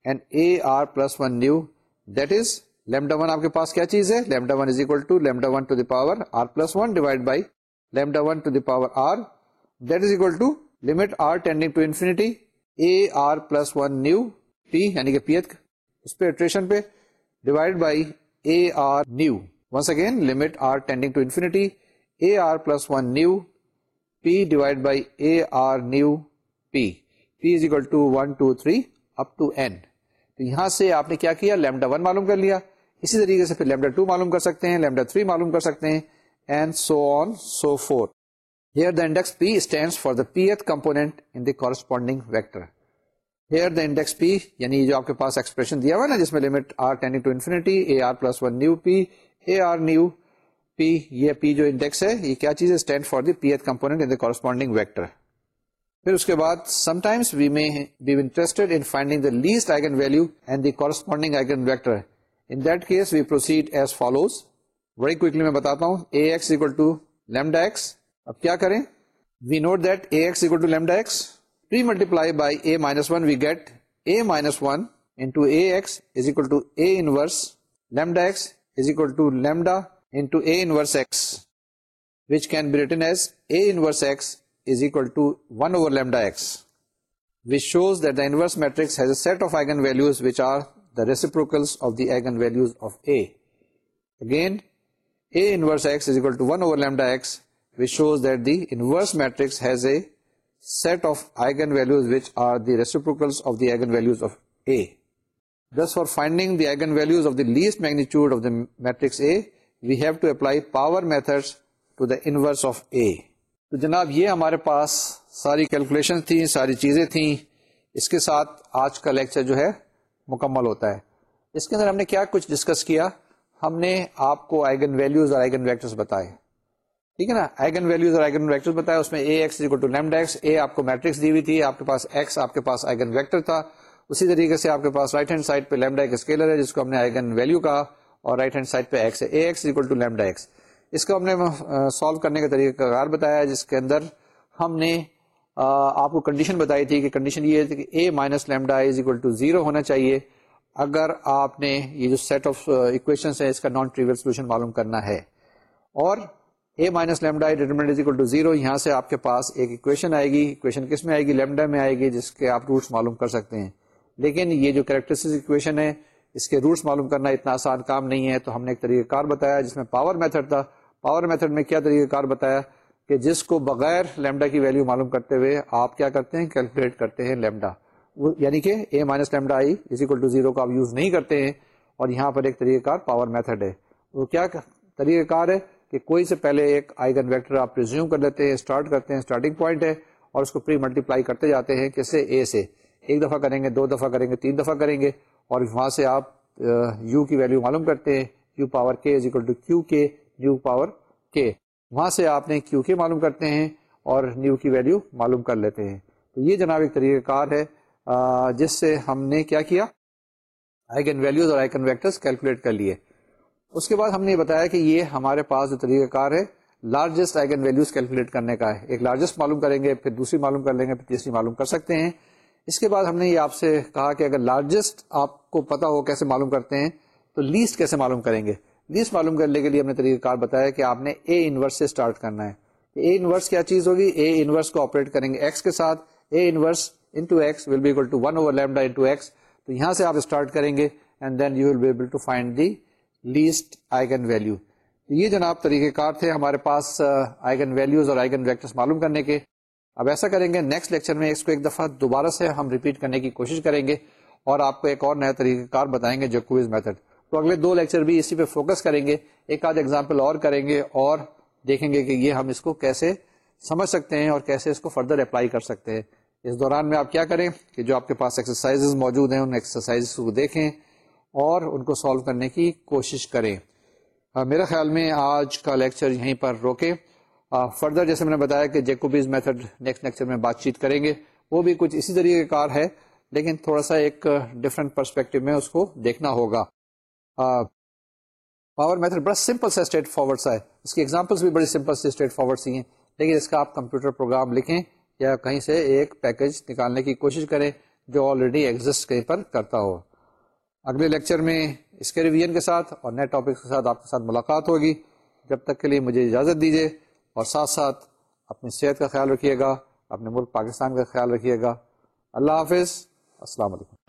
and A r plus one nu that is lambda one آپ کے پاس کیا چیز ہے lambda one is equal to lambda one to the power r plus one divide by lambda one to the power r that is equal to limit r tending to infinity A r plus one nu p یعنی کہ p اس پہ iteration پہ divide by A r nu once again limit r tending to infinity A r plus one nu p divide by A r nu p p is equal to one two three up to n تو یہاں سے آپ نے کیا کیا lambda one معلوم کر لیا اسی طریقے سے پھر لیمڈا ٹو معلوم کر سکتے ہیں لیمڈا تھری معلوم کر سکتے ہیں and so on, so forth. Here the index P stands for the pth component in the corresponding vector. Here the index P, یعنی جو آپ کے پاس ایکسپریشن دیا ہوا نا جس میں limit r tending to infinity A r plus one nu p A r nu p یہ پی جو انڈیکس ہے یہ کیا چیز ہے stand for the p component in the corresponding vector پھر اس کے بعد sometimes we may be interested in finding the least eigen value and the corresponding eigen vector in that case we proceed as follows بڑی کوکلی میں بتاتا ہوں. A x equal to lambda x اب کیا کریں؟ We note that A x equal to lambda x pre multiply by A minus one we get A minus one into A x is equal to A inverse lambda x is equal to lambda into A inverse X, which can be written as A inverse X is equal to 1 over lambda X, which shows that the inverse matrix has a set of eigenvalues which are the reciprocals of the eigenvalues of A. Again, A inverse X is equal to 1 over lambda X, which shows that the inverse matrix has a set of eigenvalues which are the reciprocals of the eigenvalues of A. Thus, for finding the eigenvalues of the least magnitude of the matrix A, we have to apply power method to the inverse of A تو جناب یہ ہمارے پاس ساری calculation تھیں ساری چیزیں تھیں اس کے ساتھ آج کا لیکچر جو ہے مکمل ہوتا ہے۔ اس کے اندر ہم نے کیا کچھ ڈسکس کیا؟ ہم نے آپ کو آئگن ویلوز اور آئگن ویکٹرز بتائے۔ ٹھیک ہے نا؟ آئگن ویلوز اور آئگن ویکٹر بتایا اس میں A x to lambda x A آپ کو میٹرکس دی ہوئی تھی، آپ کے پاس ایکس آپ کے پاس آئگن ویکٹر تھا۔ اسی طریقے سے آپ کے پاس رائٹ ہینڈ سائڈ پہ لیمڈا ایک اسکیلر ہے، جس کو ہم نے آئگن ویلو کہا، اور رائٹ ہینڈ سائڈ پہ ایکس ہے۔ A x equal to lambda x اس کو ہم نے سالو کرنے کا طریقہ کار بتایا، جس کے اندر ہم نے آپ کو کنڈیشن بتائی تھی کہ کنڈیشن یہ تھی کہ A minus lambda is equal to zero ہونا چاہیے۔ اگر آپ نے یہ جو سیٹ آف اکویشن ہے اس کا نان ٹریول سولوشن معلوم کرنا ہے۔ اور A minus lambda is equal to zero یہاں سے آپ کے پاس ایک اکویشن آئے گی۔ اکویشن کس میں آئے گی؟ لیمڈا میں آئے گی، جس کے آپ روٹس معلوم کر سکتے ہیں۔ لیکن یہ جو کریکٹرسٹک اکویشن ہے اس کے روٹس معلوم کرنا اتنا آسان کام نہیں ہے۔ تو ہم نے ایک طریقہ کار بتایا جس میں پاور میتھڈ تھا۔ پاور میتھڈ میں کیا طریقہ کار بتایا؟ کہ جس کو بغیر لیمڈا کی ویلو معلوم کرتے ہوئے آپ کیا کرتے ہیں؟ کیلکولیٹ کرتے ہیں لیمڈا۔ یعنی کہ A minus lambda I is equal to zero کا آپ یوز نہیں کرتے ہیں اور یہاں پر ایک طریقہ کار پاور میتھڈ ہے۔ وہ کیا طریقہ کار ہے کہ کوئی سے پہلے ایک آئیگن ویکٹر آپ ریزیوم کر لیتے ہیں اسٹارٹ کرتے ہیں اسٹارٹنگ پوائنٹ ہے اور اس کو پری ملٹیپلائی کرتے جاتے ہیں کس سے؟ اے سے۔ ایک دفعہ کریں گے، دو دفعہ کریں گے، تین دفعہ کریں گے اور وہاں سے آپ یو کی ویلو معلوم کرتے ہیں۔ U power K is equal to Q K U power K وہاں سے آپ نے کیو کے معلوم کرتے ہیں اور نیو کی ویلو معلوم کر لیتے ہیں۔ تو یہ جناب ایک طریقہ کار ہے جس سے ہم نے کیا کیا؟ آئیگن ویلوز اور آئیگن ویکٹرز کیلکولیٹ کر لیے۔ اس کے بعد ہم نے بتایا کہ یہ ہمارے پاس جو طریقہ کار ہے لارجسٹ آئیگن ویلوز کیلکولیٹ کرنے کا ہے۔ ایک لارجسٹ معلوم کریں گے، پھر دوسری معلوم کر لیں گے، پھر تیسری معلوم کر سکتے ہیں۔ اس کے بعد ہم نے یہ آپ سے کہا کہ اگر لارجسٹ آپ کو پتا ہو کیسے معلوم کرتے ہیں، تو لیسٹ کیسے معلوم کریں گے؟ لیسٹ معلوم کرنے کے لیے ہم نے طریقہ کار بتایا کہ آپ نے اے انورس سے اسٹارٹ کرنا ہے۔ اے انورس کیا چیز ہوگی؟ اے انورس کو آپریٹ کریں گے ایکس کے ساتھ۔ A inverse into x will be equal to one over lambda into x تو یہاں سے آپ اسٹارٹ کریں گے and then you will be able to find the least eigen value یہ جناب طریقہ کار تھے ہمارے پاس آئیگن ویلوز اور آئیگن ویکٹرس معلوم کرنے کے۔ اب ایسا کریں گے نیکسٹ لیکچر میں اس کو ایک دفعہ دوبارہ سے ہم ریپیٹ کرنے کی کوشش کریں گے اور آپ کو ایک اور نیا طریقہ کار بتائیں گے جو کوئز میتھڈ تو اگلے دو لیکچر بھی اسی پہ فوکس کریں گے، ایک آدھ ایگزامپل اور کریں گے اور دیکھیں گے کہ یہ ہم اس کو کیسے سمجھ سکتے ہیں اور کیسے اس کو فردر اپلائی کر سکتے ہیں۔ اس دوران میں آپ کیا کریں کہ جو آپ کے پاس ایکسرسائز موجود ہیں، ان ایکسرسائز کو دیکھیں اور ان کو سالو کرنے کی کوشش کریں۔ میرا خیال میں آج کا لیکچر یہیں پر روکے فردر جیسے میں نے بتایا کہ جیکوبیز میتھڈ نیکسٹ لیکچر میں بات چیت کریں گے۔ وہ بھی کچھ اسی طریقے کار ہے، لیکن تھوڑا سا ایک ڈفرینٹ پرسپیکٹو میں اس کو دیکھنا ہوگا۔ پاور میتھڈ بڑا سمپل سا اسٹریٹ فارورڈ سا ہے۔ اس کی ایگزامپلس بھی بڑی سمپل سے اسٹریٹ فارورڈ سی ہیں۔ لیکن اس کا آپ کمپیوٹر پروگرام لکھیں یا کہیں سے ایک پیکج نکالنے کی کوشش کریں جو آلریڈی ایگزسٹ کہیں پر کرتا ہو۔ اگلے لیکچر میں اس کے ریویژن کے ساتھ اور نئے ٹاپک کے ساتھ آپ کے ساتھ ملاقات ہوگی۔ جب تک کے لیے مجھے اجازت دیجیے اور ساتھ ساتھ اپنی صحت کا خیال رکھیے گا، اپنے ملک پاکستان کا خیال رکھیے گا۔ اللہ حافظ۔ السلام علیکم۔